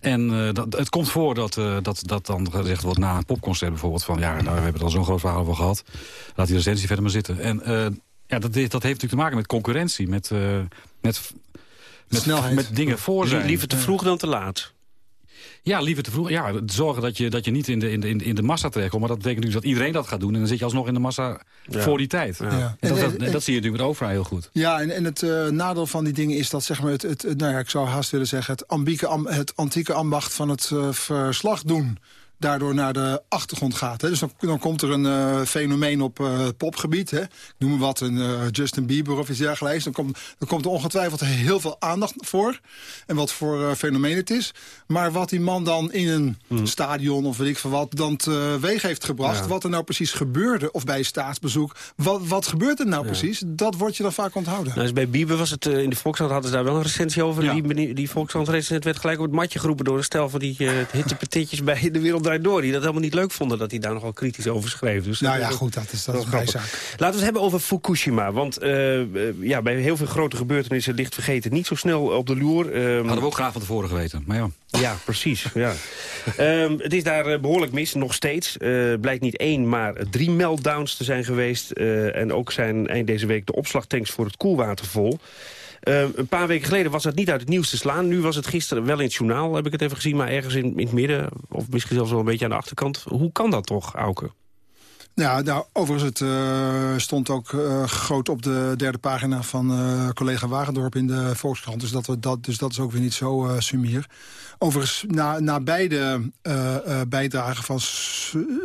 En uh, dat, het komt voor dat, uh, dat, dat dan gezegd wordt na een popconcert bijvoorbeeld... van ja, nou, we hebben er al zo'n groot verhaal over gehad. Laat die recensie verder maar zitten. En uh, ja, dat, dat heeft natuurlijk te maken met concurrentie. Met, met, met, Snelheid. met dingen voor zijn. Liever te vroeg dan te laat. Ja, liever te vroeg. Ja, zorgen dat je, dat je niet in de, in, de, in de massa terechtkomt. Maar dat betekent dus dat iedereen dat gaat doen. En dan zit je alsnog in de massa ja. voor die tijd. Ja. Ja. En dat, dat, zie je natuurlijk met overheid heel goed. Ja, en, en het uh, nadeel van die dingen is dat zeg maar, het, het, het, nou ja, ik zou haast willen zeggen... het, ambieke, am, het antieke ambacht van het uh, verslag doen daardoor naar de achtergrond gaat. Hè. Dus dan, dan komt er een uh, fenomeen op uh, popgebied. Hè. Ik noem maar wat, een uh, Justin Bieber of iets dergelijks. Dan komt, dan komt er ongetwijfeld heel veel aandacht voor. En wat voor fenomeen het is. Maar wat die man dan in een Hmm. mm. stadion of weet ik veel wat... dan teweeg heeft gebracht, ja. wat er nou precies gebeurde... of bij staatsbezoek, wat, wat gebeurt er nou ja. precies... dat wordt je dan vaak onthouden. Nou, dus bij Bieber was het, in de Volkskrant hadden ze daar wel een recensie over. Ja. Die, die Volkskrant-recensent werd gelijk op het matje geroepen... door een stel van die hittepetitjes bij de Wereld Door... die dat helemaal niet leuk vonden dat hij daar nogal kritisch over schreef. Dus nou ja, goed, dat is, dat is een bijzaak. Laten we het hebben over Fukushima. Want uh, ja, bij heel veel grote gebeurtenissen ligt vergeten niet zo snel op de loer. Um, Hadden we ook graag van tevoren geweten, maar ja. Ja, precies. Ja. um, het is daar behoorlijk mis, nog steeds. Uh, blijkt niet één, maar drie meltdowns te zijn geweest. Uh, en ook zijn eind deze week de opslagtanks voor het koelwater vol. Uh, een paar weken geleden was dat niet uit het nieuws te slaan. Nu was het gisteren wel in het journaal, heb ik het even gezien... maar ergens in, in het midden, of misschien zelfs wel een beetje aan de achterkant. Hoe kan dat toch, Auke? Ja, nou, overigens, het uh, stond ook uh, groot op de derde pagina van uh, collega Wagendorp in de Volkskrant. Dus dat, dat, dus dat is ook weer niet zo sumier. Overigens, na, na beide bijdragen van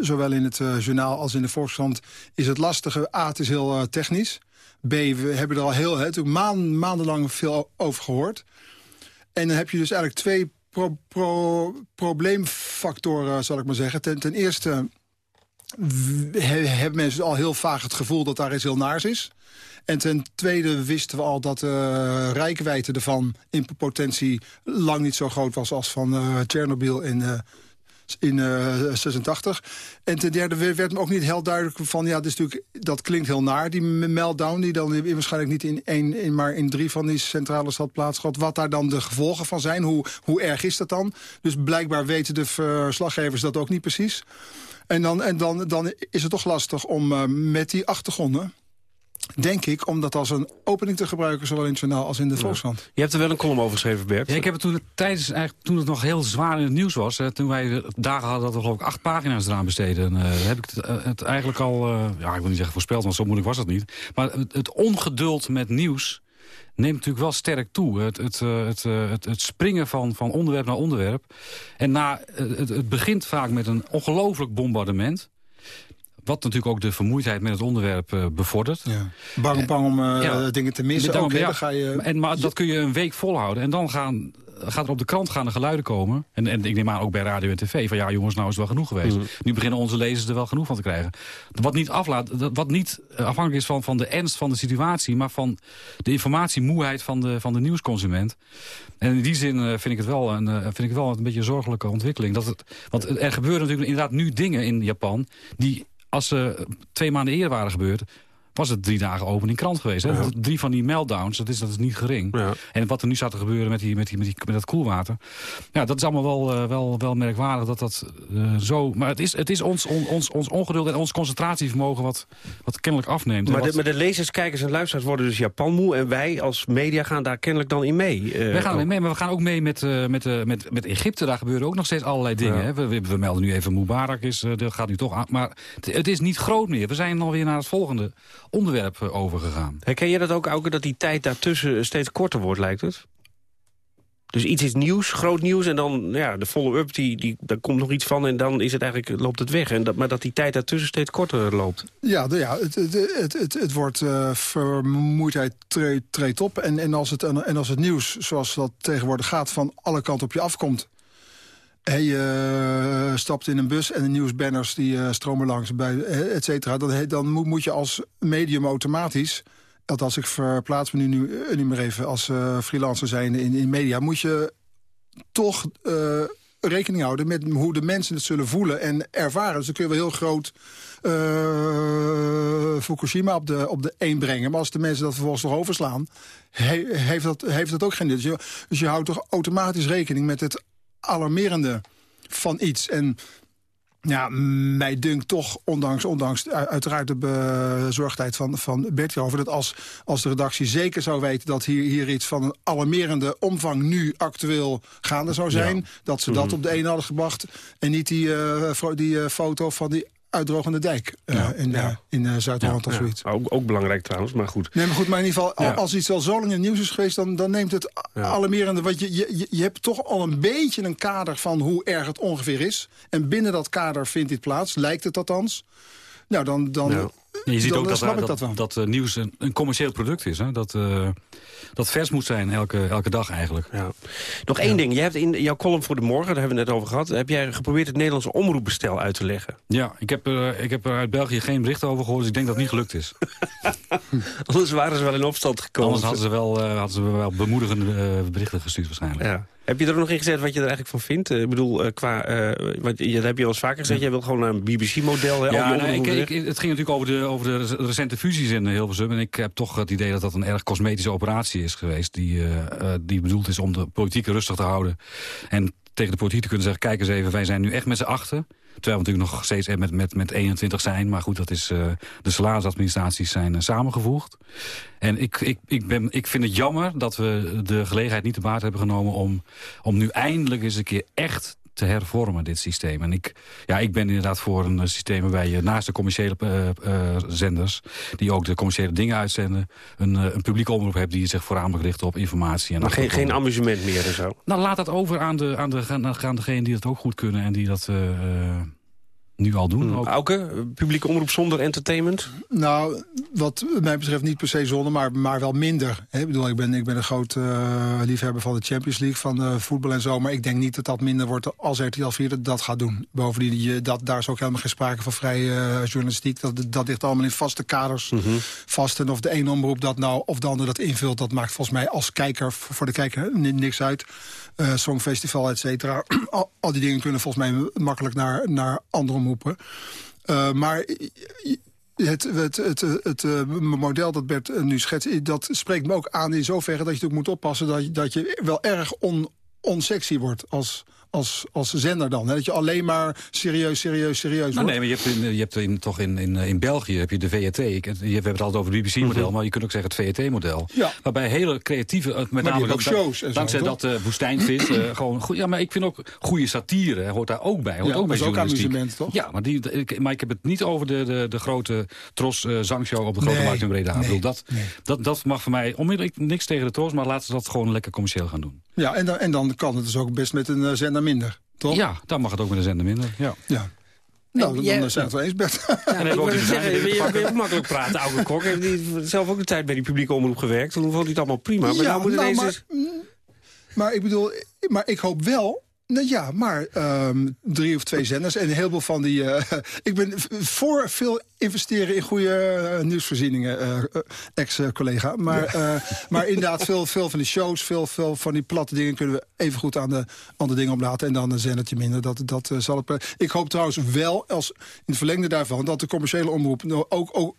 zowel in het journaal als in de Volkskrant... is het lastige, A, het is heel technisch... We hebben er al heel, hè, maanden, maandenlang veel over gehoord. En dan heb je dus eigenlijk twee pro, pro, probleemfactoren, zal ik maar zeggen. Ten, ten eerste hebben mensen al heel vaag het gevoel dat daar iets heel naars is. En ten tweede wisten we al dat de uh, rijkwijde ervan in potentie lang niet zo groot was als van uh, Tsjernobyl in, uh, in uh, 86. En ten derde werd me ook niet heel duidelijk van... ja, natuurlijk, dat klinkt heel naar, die meltdown... die dan waarschijnlijk niet in één, in, maar in drie van die centrale stad plaatsgehad. Wat daar dan de gevolgen van zijn, hoe, hoe erg is dat dan? Dus blijkbaar weten de verslaggevers dat ook niet precies. En dan, en dan, dan is het toch lastig om uh, met die achtergronden denk ik, om dat als een opening te gebruiken... zowel in het journaal als in de Volkskrant. Ja. Je hebt er wel een column over geschreven, Bert. Ja, ik heb het toen, tijdens, eigenlijk, toen het nog heel zwaar in het nieuws was... Hè, toen wij dagen hadden dat we geloof ik acht pagina's eraan besteden... Uh, heb ik het, uh, het eigenlijk al, uh, ja, ik wil niet zeggen voorspeld... want zo moeilijk was het niet. Maar het, het ongeduld met nieuws neemt natuurlijk wel sterk toe. Het, het, het, het, het springen van, van onderwerp naar onderwerp. En na, het, het begint vaak met een ongelooflijk bombardement... Wat natuurlijk ook de vermoeidheid met het onderwerp uh, bevordert. Ja. Bang, bang om uh, ja. dingen te missen. Dan, okay, ja. dan ga je... en, maar dat kun je een week volhouden. En dan gaan, gaat er op de krant gaan de geluiden komen. En, en ik neem aan ook bij radio en tv. Van ja jongens, nou is het wel genoeg geweest. Mm. Nu beginnen onze lezers er wel genoeg van te krijgen. Wat niet, aflaat, wat niet afhankelijk is van, van de ernst van de situatie. Maar van de informatiemoeheid van de, van de nieuwsconsument. En in die zin uh, vind ik het wel een, vind ik het wel een beetje een zorgelijke ontwikkeling. Dat het, want er gebeuren natuurlijk inderdaad nu dingen in Japan... die als ze twee maanden eerder waren gebeurd was het drie dagen open in krant geweest. Hè? Ja. Drie van die meltdowns, dat is, dat is niet gering. Ja. En wat er nu staat te gebeuren met, die, met, die, met, die, met dat koelwater... ja, dat is allemaal wel, uh, wel, wel merkwaardig dat dat uh, zo... Maar het is, het is ons, on, ons, ons ongeduld en ons concentratievermogen wat, wat kennelijk afneemt. Maar, wat... de, maar de lezers, kijkers en luisteraars worden dus Japan moe... en wij als media gaan daar kennelijk dan in mee. Uh, wij gaan er mee, maar we gaan ook mee met, uh, met, met, met Egypte. Daar gebeuren ook nog steeds allerlei dingen. Ja. Hè? We, we, we, melden nu even Mubarak, is, dat gaat nu toch aan. Maar het, het, is niet groot meer. We zijn alweer naar het volgende onderwerp overgegaan. Herken je dat ook, Auke, dat die tijd daartussen steeds korter wordt, lijkt het? Dus iets is nieuws, groot nieuws, en dan ja, de follow-up, die, die, daar komt nog iets van... en dan is het eigenlijk, loopt het weg. En dat, maar dat die tijd daartussen steeds korter loopt. Ja, de, ja het, het, het, het, het wordt uh, vermoeidheid treedt treedt op. En, en, als het, en als het nieuws, zoals dat tegenwoordig gaat... van alle kanten op je afkomt... En je uh, stapt in een bus en de nieuwsbanners die uh, stromen langs, bij, et cetera. Dan, moet, je als medium automatisch althans ik verplaats me nu, nu, nu maar even als freelancer zijn in, in media... moet je toch rekening houden met hoe de mensen het zullen voelen en ervaren. Dus dan kun je wel heel groot Fukushima op de, op de één brengen. Maar als de mensen dat vervolgens nog overslaan, he, heeft, dat, heeft dat ook geen. Dus dus je houdt toch automatisch rekening met het alarmerende van iets. En ja, mij dunkt toch, ondanks, ondanks uiteraard de bezorgdheid van, van Bertje over... dat als, als de redactie zeker zou weten dat hier, hier iets van een alarmerende omvang... nu actueel gaande zou zijn, dat ze dat mhm. op de ene hadden gebracht... en niet die, uh, die uh, foto van die uitdrogende dijk uh, ja, in, ja. in uh, Zuid-Holland of zoiets. Ook, ook, belangrijk trouwens, maar goed. Nee, maar goed, maar in ieder geval, als iets al zo lang in het nieuws is geweest... dan, dan neemt het alarmerende... want je, je, je hebt toch al een beetje een kader van hoe erg het ongeveer is. En binnen dat kader vindt dit plaats, lijkt het althans. Nou, dan, dan, je ziet ook dat, dat, dat, dat uh, nieuws een, een, commercieel product is. Hè? Dat, uh, dat vers moet zijn elke, elke dag eigenlijk. Ja. Nog één ding. Je hebt in jouw column voor de morgen, daar hebben we het net over gehad... heb jij geprobeerd het Nederlandse omroepbestel uit te leggen. Ja, ik heb, uh, ik heb er uit België geen bericht over gehoord... dus ik denk dat het niet gelukt is. Anders waren ze wel in opstand gekomen. Anders hadden ze wel, hadden ze wel bemoedigende berichten gestuurd waarschijnlijk. Ja. Heb je er ook nog in gezet wat je er eigenlijk van vindt? Ik bedoel, qua, uh, want je, dat heb je al eens vaker gezegd... jij wil gewoon een BBC-model. Ja, nee, ik, ik, het ging natuurlijk over de, over de recente fusies in Hilversum. En ik heb toch het idee dat dat een erg cosmetische operatie is geweest... die, uh, die bedoeld is om de politiek rustig te houden. En tegen de politiek te kunnen zeggen... kijk eens even, wij zijn nu echt met z'n achten... Terwijl we natuurlijk nog steeds met, met, met 21 zijn. Maar goed, dat is, uh, de salarisadministraties zijn uh, samengevoegd. En ik, ik, ik, ben, ik vind het jammer dat we de gelegenheid niet te baat hebben genomen... om, om nu eindelijk eens een keer echt te hervormen, dit systeem. En ik, ja, ik ben inderdaad voor een systeem waarbij je naast de commerciële uh, uh, zenders... die ook de commerciële dingen uitzenden... een, een publieke omroep hebt die zich voornamelijk richt op informatie. En maar geen, geen amusement meer en zo? Nou, laat dat over aan, de, aan, de, aan degenen die dat ook goed kunnen... en die dat nu al doen. Hmm. Auke, publieke omroep zonder entertainment? Nou, wat mij betreft niet per se zonder, maar, maar wel minder. Ik bedoel, ik ben, ik ben een groot uh, liefhebber van de Champions League, van uh, voetbal en zo. Maar ik denk niet dat dat minder wordt als RTL 4 dat gaat doen. Bovendien, je, dat, daar is ook helemaal geen sprake van vrije uh, journalistiek. Dat, dat ligt allemaal in vaste kaders. Mm -hmm. Vast en of de ene omroep dat nou of de andere dat invult... dat maakt volgens mij als kijker, voor de kijker niks uit uh, Songfestival, et cetera. al, die dingen kunnen volgens mij makkelijk naar, naar andere omroepen. Uh, maar het, het, het, het, uh, model dat Bert nu schetst, dat spreekt me ook aan in zoverre dat je ook moet oppassen dat je, dat je wel erg on, onsexy wordt als, als, als zender dan. Hè? Dat je alleen maar serieus, serieus, serieus nou, Nee, maar je hebt, in, je hebt in, toch in, in, in België heb je de VRT. Ik, je, we hebben het altijd over het BBC-model, mhm. maar je kunt ook zeggen het VRT-model. Ja. Waarbij hele creatieve, eh, met name ook shows en dankzij zo, dat uh, woestijnvis, uh, gewoon goed. Ja, maar ik vind ook goede satire hoort daar ook bij. Hoort ja, ook bij ook amusement, toch? Ja, maar, die, ik, maar ik heb het niet over de, de, de grote Tros uh, zangshow op de Grote nee, Markt in Breda. Nee, dat, nee. dat, dat mag voor mij onmiddellijk niks tegen de Tros, maar laten ze dat gewoon lekker commercieel gaan doen. Ja, en dan, en dan kan het dus ook best met een zender minder. Toch? Ja, dan mag het ook met een zender minder. Ja. ja. Nou, dan, dan zijn we het wel eens, Bert. Ja, en ik wil zeggen, je, je ook makkelijk praten, oude kok. Heeft zelf ook een tijd bij die publieke omroep gewerkt. Dan vond hij het allemaal prima. Maar ja, nou moet nou, maar, maar ik bedoel, maar ik hoop wel nou ja, maar um, drie of twee zenders. En heel veel van die... Uh, ik ben voor veel investeren in goede uh, nieuwsvoorzieningen, uh, ex-collega. Maar, maar inderdaad, veel, veel van die shows, veel, veel van die platte dingen... kunnen we even goed aan de andere dingen omlaten. En dan een zendertje minder. Dat, dat zal ik, ik hoop trouwens wel, als in het verlengde daarvan... dat de commerciële omroep nou ook, ook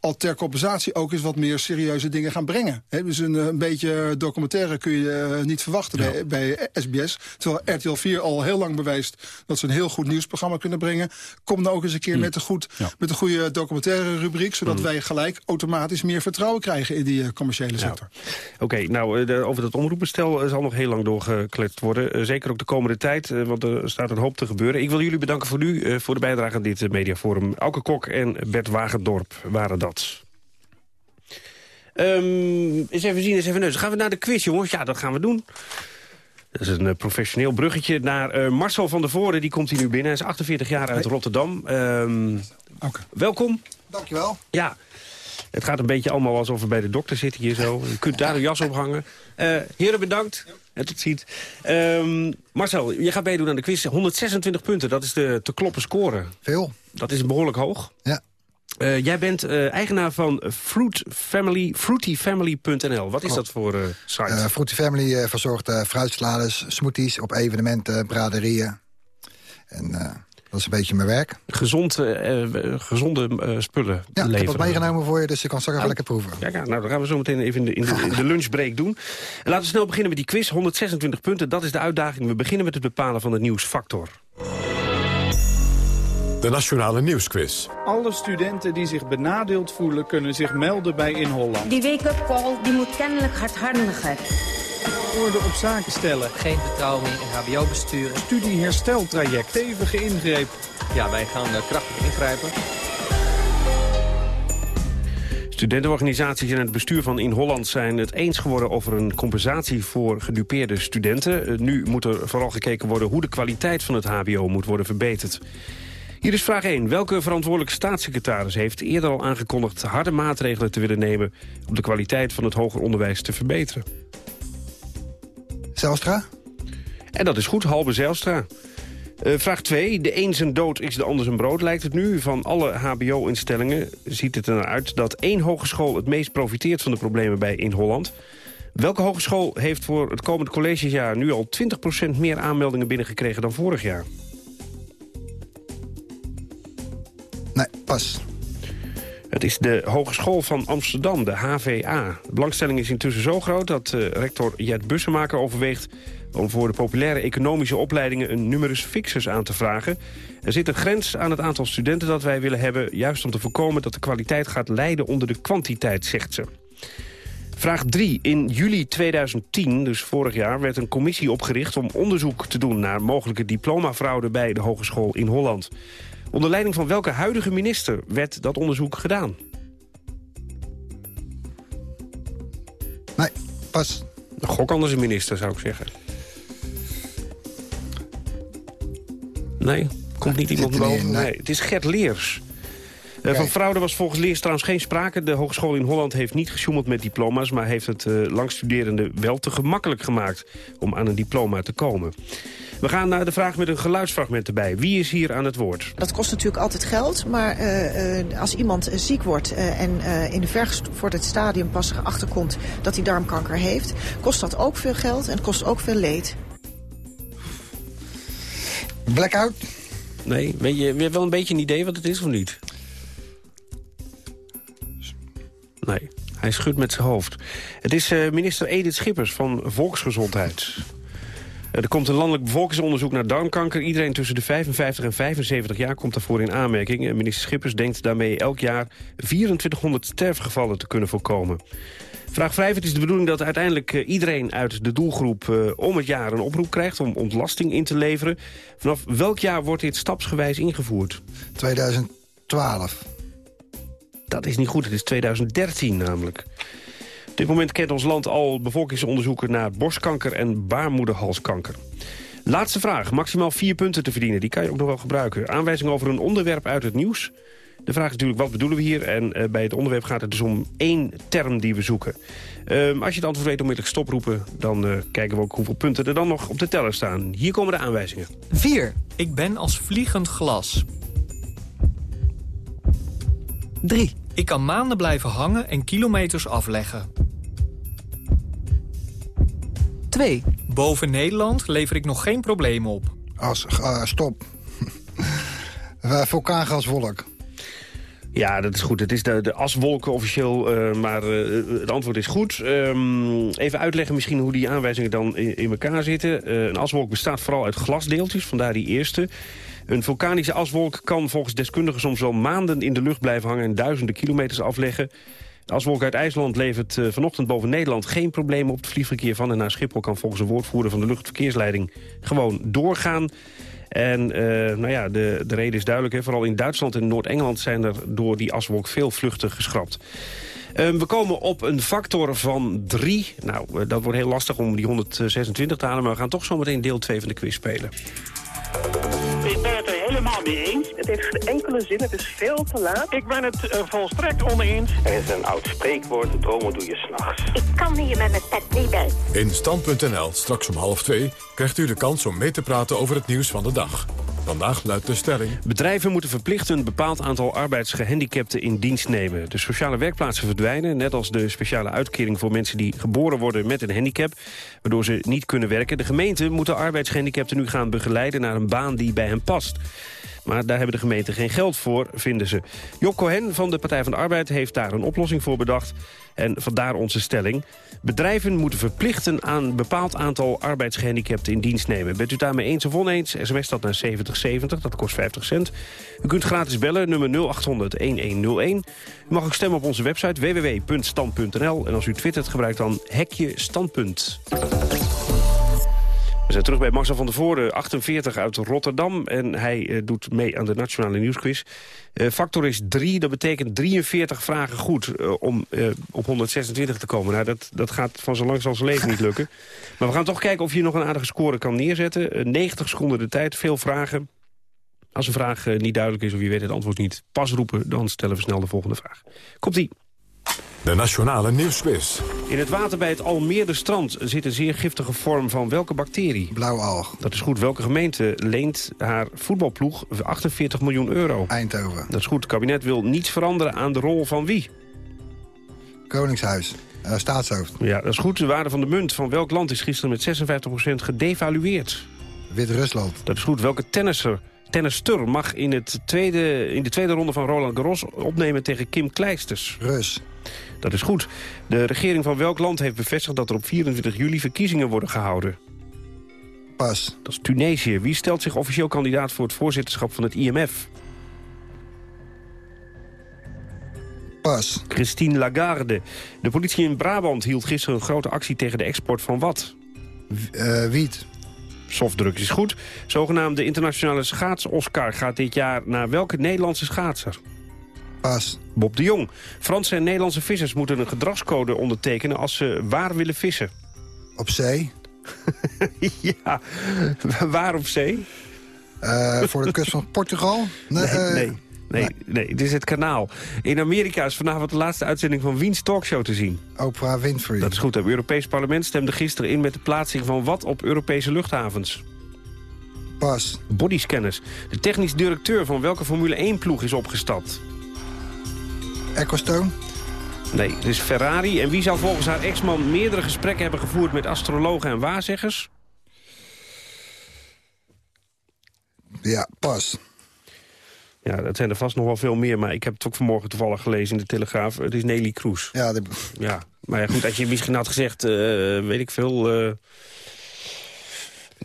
al ter compensatie ook eens wat meer serieuze dingen gaan brengen. He, dus een, een, beetje documentaire kun je uh, niet verwachten ja. bij, bij, SBS. Terwijl RTL 4 al heel lang bewijst dat ze een heel goed nieuwsprogramma kunnen brengen. Kom nou ook eens een keer mm. met, een goed, ja. met een goede documentaire rubriek... zodat mm. wij gelijk automatisch meer vertrouwen krijgen in die uh, commerciële sector. Ja. Oké, okay, nou, over dat omroepbestel zal nog heel lang doorgekletst worden. Zeker ook de komende tijd, want er staat een hoop te gebeuren. Ik wil jullie bedanken voor nu, voor de bijdrage aan dit mediaforum. Auke Kok en Bert Wagendorp waren dat. Um, eens even zien, eens even neus. Gaan we naar de quiz, jongens? Ja, dat gaan we doen. Dat is een eh, professioneel bruggetje naar eh, Marcel van der Voorde. Die komt hier nu binnen. Hij is 48 jaar uit Rotterdam. Ehm Welkom. Dankjewel. Ja, het gaat een beetje allemaal alsof we bij de dokter zitten hier zo. Je kunt daar een jas op hangen. Eh, heren, bedankt. En tot ziens. Ehm, Marcel, je gaat meedoen aan de quiz. 126 punten, dat is de te kloppen score. Veel. Dat is behoorlijk hoog. Ja. Eh, jij bent eh, eigenaar van Fruit Family, fruityfamily.nl. Wat is dat voor uh, site? Uh, Fruity Family verzorgt fruitsalades, smoothies op evenementen, braderieën. En dat is een beetje mijn werk. Gezond, gezonde spullen Ja, leveren. ik heb wat meegenomen voor je, dus je kan straks Oh. lekker proeven. Ja, ja, nou, dat gaan we zo meteen even in de, in de, in de lunchbreak doen. En laten we snel beginnen met die quiz. 126 punten, dat is de uitdaging. We beginnen met het bepalen van de nieuwsfactor. De Nationale Nieuwsquiz. Alle studenten die zich benadeeld voelen kunnen zich melden bij In Holland. Die wake-up call die moet kennelijk hardhandiger. Orde op zaken stellen. Geen vertrouwen meer in hbo-besturen. Studiehersteltraject. Stevige ingreep. Ja, wij gaan uh, krachtig ingrijpen. Studentenorganisaties en het bestuur van In Holland zijn het eens geworden over een compensatie voor gedupeerde studenten. Uh, nu moet er vooral gekeken worden hoe de kwaliteit van het hbo moet worden verbeterd. Hier is vraag 1. Welke verantwoordelijke staatssecretaris heeft eerder al aangekondigd harde maatregelen te willen nemen om de kwaliteit van het hoger onderwijs te verbeteren? Zelstra? En dat is goed, Halbe Zijlstra. Uh, vraag 2. De een zijn dood is de ander zijn brood, lijkt het nu. Van alle hbo-instellingen ziet het er naar uit dat één hogeschool het meest profiteert van de problemen bij in Holland. Welke hogeschool heeft voor het komende collegejaar nu al 20% meer aanmeldingen binnengekregen dan vorig jaar? Nee, pas. Het is de Hogeschool van Amsterdam, de HVA. De belangstelling is intussen zo groot dat uh, rector Jet Bussemaker overweegt... om voor de populaire economische opleidingen een numerus fixus aan te vragen. Er zit een grens aan het aantal studenten dat wij willen hebben... juist om te voorkomen dat de kwaliteit gaat lijden onder de kwantiteit, zegt ze. Vraag 3. In juli 2010, dus vorig jaar, werd een commissie opgericht... om onderzoek te doen naar mogelijke diplomafraude bij de Hogeschool in Holland. Onder leiding van welke huidige minister werd dat onderzoek gedaan? Nee, pas. Een gok anders een minister, zou ik zeggen. Nee, komt niet iemand boven? Nee. nee, het is Gert Leers. Uh, van fraude was volgens Leers trouwens geen sprake. De Hogeschool in Holland heeft niet gesjoemeld met diploma's... maar heeft het uh, langstuderenden wel te gemakkelijk gemaakt... om aan een diploma te komen. We gaan naar de vraag met een geluidsfragment erbij. Wie is hier aan het woord? Dat kost natuurlijk altijd geld, maar uh, uh, als iemand uh, ziek wordt... en in de vergevorderd stadium pas erachter komt dat hij darmkanker heeft... kost dat ook veel geld en kost ook veel leed. Blackout? Nee, weet je, je hebt wel een beetje een idee wat het is of niet? Nee, hij schudt met zijn hoofd. Het is minister Edith Schippers van Volksgezondheid. Er komt een landelijk bevolkingsonderzoek naar darmkanker. Iedereen tussen de 55 en 75 jaar komt daarvoor in aanmerking. Minister Schippers denkt daarmee elk jaar 2400 sterfgevallen te kunnen voorkomen. Vraag 5. Het is de bedoeling dat uiteindelijk iedereen uit de doelgroep uh, om het jaar een oproep krijgt om ontlasting in te leveren. Vanaf welk jaar wordt dit stapsgewijs ingevoerd? 2012. Dat is niet goed, het is 2013 namelijk. Op dit moment kent ons land al bevolkingsonderzoeken naar borstkanker en baarmoederhalskanker. Laatste vraag, maximaal vier punten te verdienen. Die kan je ook nog wel gebruiken. Aanwijzing over een onderwerp uit het nieuws. De vraag is natuurlijk, wat bedoelen we hier? En uh, bij het onderwerp gaat het dus om één term die we zoeken. Uh, als je het antwoord weet onmiddellijk stoproepen... dan uh, kijken we ook hoeveel punten er dan nog op de teller staan. Hier komen de aanwijzingen. 4. Ik ben als vliegend glas. 3. Ik kan maanden blijven hangen en kilometers afleggen. 2. Boven Nederland lever ik nog geen probleem op. As, uh, stop. Vulkaangaswolk. Ja, dat is goed. Het is de, de aswolken officieel, uh, maar uh, het antwoord is goed. Um, even uitleggen misschien hoe die aanwijzingen dan in, in elkaar zitten. Uh, een aswolk bestaat vooral uit glasdeeltjes, vandaar die eerste. Een vulkanische aswolk kan volgens deskundigen soms wel maanden in de lucht blijven hangen... en duizenden kilometers afleggen. De aswolk uit IJsland levert uh, vanochtend boven Nederland geen problemen op het vliegverkeer van en naar Schiphol kan volgens een woordvoerder van de luchtverkeersleiding gewoon doorgaan. En uh, nou ja, de, de reden is duidelijk. Hè. Vooral in Duitsland en Noord-Engeland zijn er door die aswolk veel vluchten geschrapt. Ehm, we komen op een factor van 3. Nou, eh, dat wordt heel lastig om die 126 te halen... maar we gaan toch zometeen deel 2 van de quiz spelen. Ik ben het er helemaal mee eens. Het heeft geen enkele zin, het is veel te laat. Ik ben het uh, volstrekt oneens. Er is een oud spreekwoord, dromen doe je s'nachts. Ik kan hier met mijn pet niet bij. In Stand.nl, straks om half twee, krijgt u de kans om mee te praten over het nieuws van de dag. Vandaag luidt de stelling. Bedrijven moeten verplicht een bepaald aantal arbeidsgehandicapten in dienst nemen. De sociale werkplaatsen verdwijnen, net als de speciale uitkering voor mensen die geboren worden met een handicap, waardoor ze niet kunnen werken. De gemeenten moeten arbeidsgehandicapten nu gaan begeleiden naar een baan die bij hen past. Maar daar hebben de gemeenten geen geld voor, vinden ze. Job Cohen van de Partij van de Arbeid heeft daar een oplossing voor bedacht. En vandaar onze stelling. Bedrijven moeten verplichten aan een bepaald aantal arbeidsgehandicapten in dienst nemen. Bent u daarmee eens of oneens? SMS dat naar 7070, dat kost 50 cent. U kunt gratis bellen, nummer 0800-1101. U mag ook stemmen op onze website www.stand.nl. En als u twittert, gebruik dan hekje standpunt. We zijn terug bij Marcel van der Voorde, 48 uit Rotterdam. En hij uh, doet mee aan de Nationale Nieuwsquiz. Uh, factor is 3, dat betekent 43 vragen goed uh, om op 126 te komen. Nou, dat, dat gaat van zo lang als zijn leven niet lukken. Maar we gaan toch kijken of je nog een aardige score kan neerzetten. 90 seconden de tijd, veel vragen. Als een vraag niet duidelijk is of je weet het antwoord niet, pas roepen. Dan stellen we snel de volgende vraag. Komt-ie. De Nationale Nieuwsquiz. In het water bij het Almeerde strand zit een zeer giftige vorm van welke bacterie? Blauwalg. Dat is goed. Welke gemeente leent haar voetbalploeg 48 miljoen euro? Eindhoven. Dat is goed. Het kabinet wil niets veranderen aan de rol van wie? Koningshuis. Uh, staatshoofd. Ja, dat is goed. De waarde van de munt van welk land is gisteren met 56% gedevalueerd? Wit-Rusland. Dat is goed. Welke tennisser tennister mag in, het tweede, in de tweede ronde van Roland Garros opnemen tegen Kim Kleisters. Rus. Dat is goed. De regering van welk land heeft bevestigd dat er op 24 juli verkiezingen worden gehouden? Pas. Dat is Tunesië. Wie stelt zich officieel kandidaat voor het voorzitterschap van het IMF? Pas. Christine Lagarde. De politie in Brabant hield gisteren een grote actie tegen de export van wat? Uh, wiet. Softdruk is goed. Zogenaamde internationale schaats-Oscar gaat dit jaar naar welke Nederlandse schaatser? Bob de Jong. Franse en Nederlandse vissers moeten een gedragscode ondertekenen als ze waar willen vissen. Op zee? ja, waar op zee? Uh, voor de kust van Portugal? Nee, nee, nee. Nee, nee, dit is het kanaal. In Amerika is vanavond de laatste uitzending van Wiens Talkshow te zien. Oprah Winfrey. Dat is goed. Het Europees Parlement stemde gisteren in met de plaatsing van wat op Europese luchthavens? Pas. Bodyscanners. De technisch directeur van welke Formule 1-ploeg is opgestapt? Ecclestone? Nee, het is Ferrari. En wie zou volgens haar ex-man meerdere gesprekken hebben gevoerd met astrologen en waarzeggers? Ja, pas. Ja, dat zijn er vast nog wel veel meer, maar ik heb het ook vanmorgen toevallig gelezen in de Telegraaf. Het is Nelly Kroes. Ja, ja. maar ja, goed, als je misschien had gezegd, uh, weet ik veel... Uh,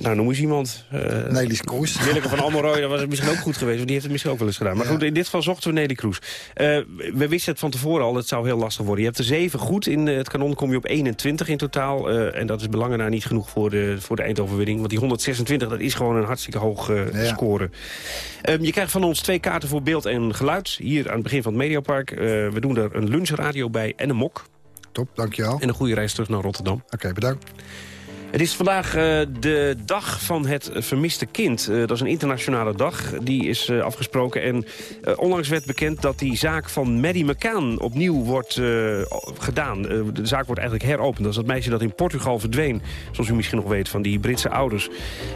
nou, noem eens iemand. Uh, Nelly Kroes. Willeke van Almeroy, dat was het misschien ook goed geweest. Want die heeft het misschien ook wel eens gedaan. Maar ja. goed, in dit geval zochten we Nelly Kroes. Uh, we wisten het van tevoren al, het zou heel lastig worden. Je hebt er zeven goed. In het kanon kom je op 21 in totaal. Uh, en dat is belangen naar niet genoeg voor de, voor de eindoverwinning. Want die 126, dat is gewoon een hartstikke hoog ja. score. Um, je krijgt van ons twee kaarten voor beeld en geluid. Hier aan het begin van het Mediapark. we doen er een lunchradio bij en een mok. Top, dankjewel. En een goede reis terug naar Rotterdam. Oké, okay, bedankt. Het is vandaag uh, de dag van het vermiste kind. Uh, dat is een internationale dag. Die is uh, afgesproken. En onlangs werd bekend dat die zaak van Maddie McCann opnieuw wordt gedaan. de zaak wordt eigenlijk heropend. Dat is dat meisje dat in Portugal verdween. Zoals u misschien nog weet van die Britse ouders.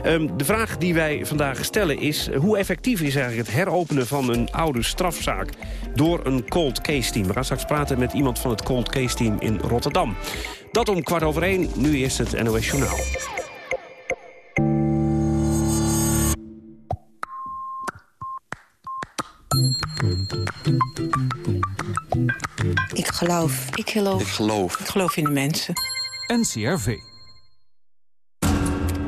Um, de vraag die wij vandaag stellen is... hoe effectief is eigenlijk het heropenen van een oude strafzaak... door een cold case team? We gaan straks praten met iemand van het cold case team in Rotterdam. Dat om kwart over één. Nu eerst het NOS Journaal. Ik geloof. Ik geloof. Ik geloof. Ik geloof in de mensen. NCRV.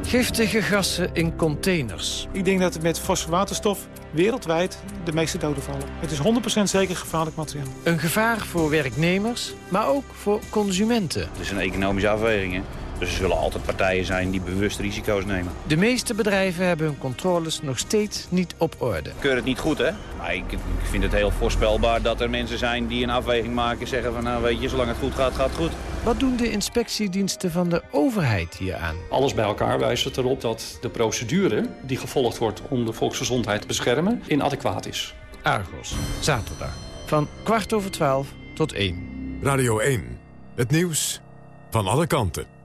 Giftige gassen in containers. Ik denk dat het met fosforwaterstof wereldwijd de meeste doden vallen. Het is 100% zeker gevaarlijk materiaal. Een gevaar voor werknemers, maar ook voor consumenten. Het is een economische afweging. Hè? Dus er zullen altijd partijen zijn die bewust risico's nemen. De meeste bedrijven hebben hun controles nog steeds niet op orde. Ik keur het niet goed, hè? Maar ik, ik vind het heel voorspelbaar dat er mensen zijn die een afweging maken... en zeggen van, nou weet je, zolang het goed gaat, gaat het goed. Wat doen de inspectiediensten van de overheid hieraan? Alles bij elkaar wijst het erop dat de procedure die gevolgd wordt om de volksgezondheid te beschermen inadequaat is. Argos, zaterdag. Van kwart over twaalf tot één. Radio 1. Het nieuws van alle kanten.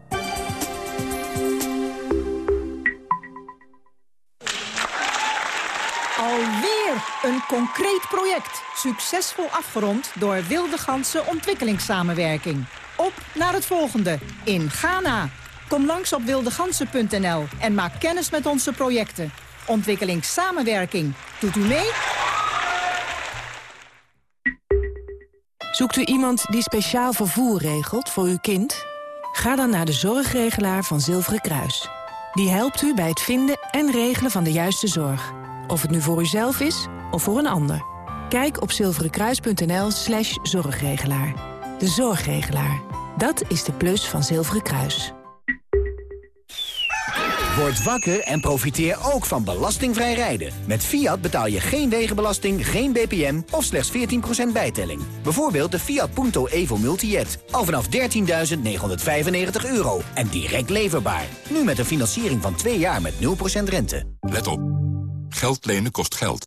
Concreet project. Succesvol afgerond door Wilde Ganse Ontwikkelingssamenwerking. Op naar het volgende in Ghana. Kom langs op wildegansen.nl en maak kennis met onze projecten. Ontwikkelingssamenwerking. Doet u mee? Zoekt u iemand die speciaal vervoer regelt voor uw kind? Ga dan naar de zorgregelaar van Zilveren Kruis. Die helpt u bij het vinden en regelen van de juiste zorg. Of het nu voor uzelf is of voor een ander. Kijk op zilverenkruis.nl slash zorgregelaar. De zorgregelaar. Dat is de plus van Zilveren Kruis. Word wakker en profiteer ook van belastingvrij rijden. Met Fiat betaal je geen wegenbelasting, geen BPM of slechts 14% bijtelling. Bijvoorbeeld de Fiat Punto Evo Multijet. Al vanaf 13.995 euro en direct leverbaar. Nu met een financiering van 2 jaar met 0% rente. Let op. Geld lenen kost geld.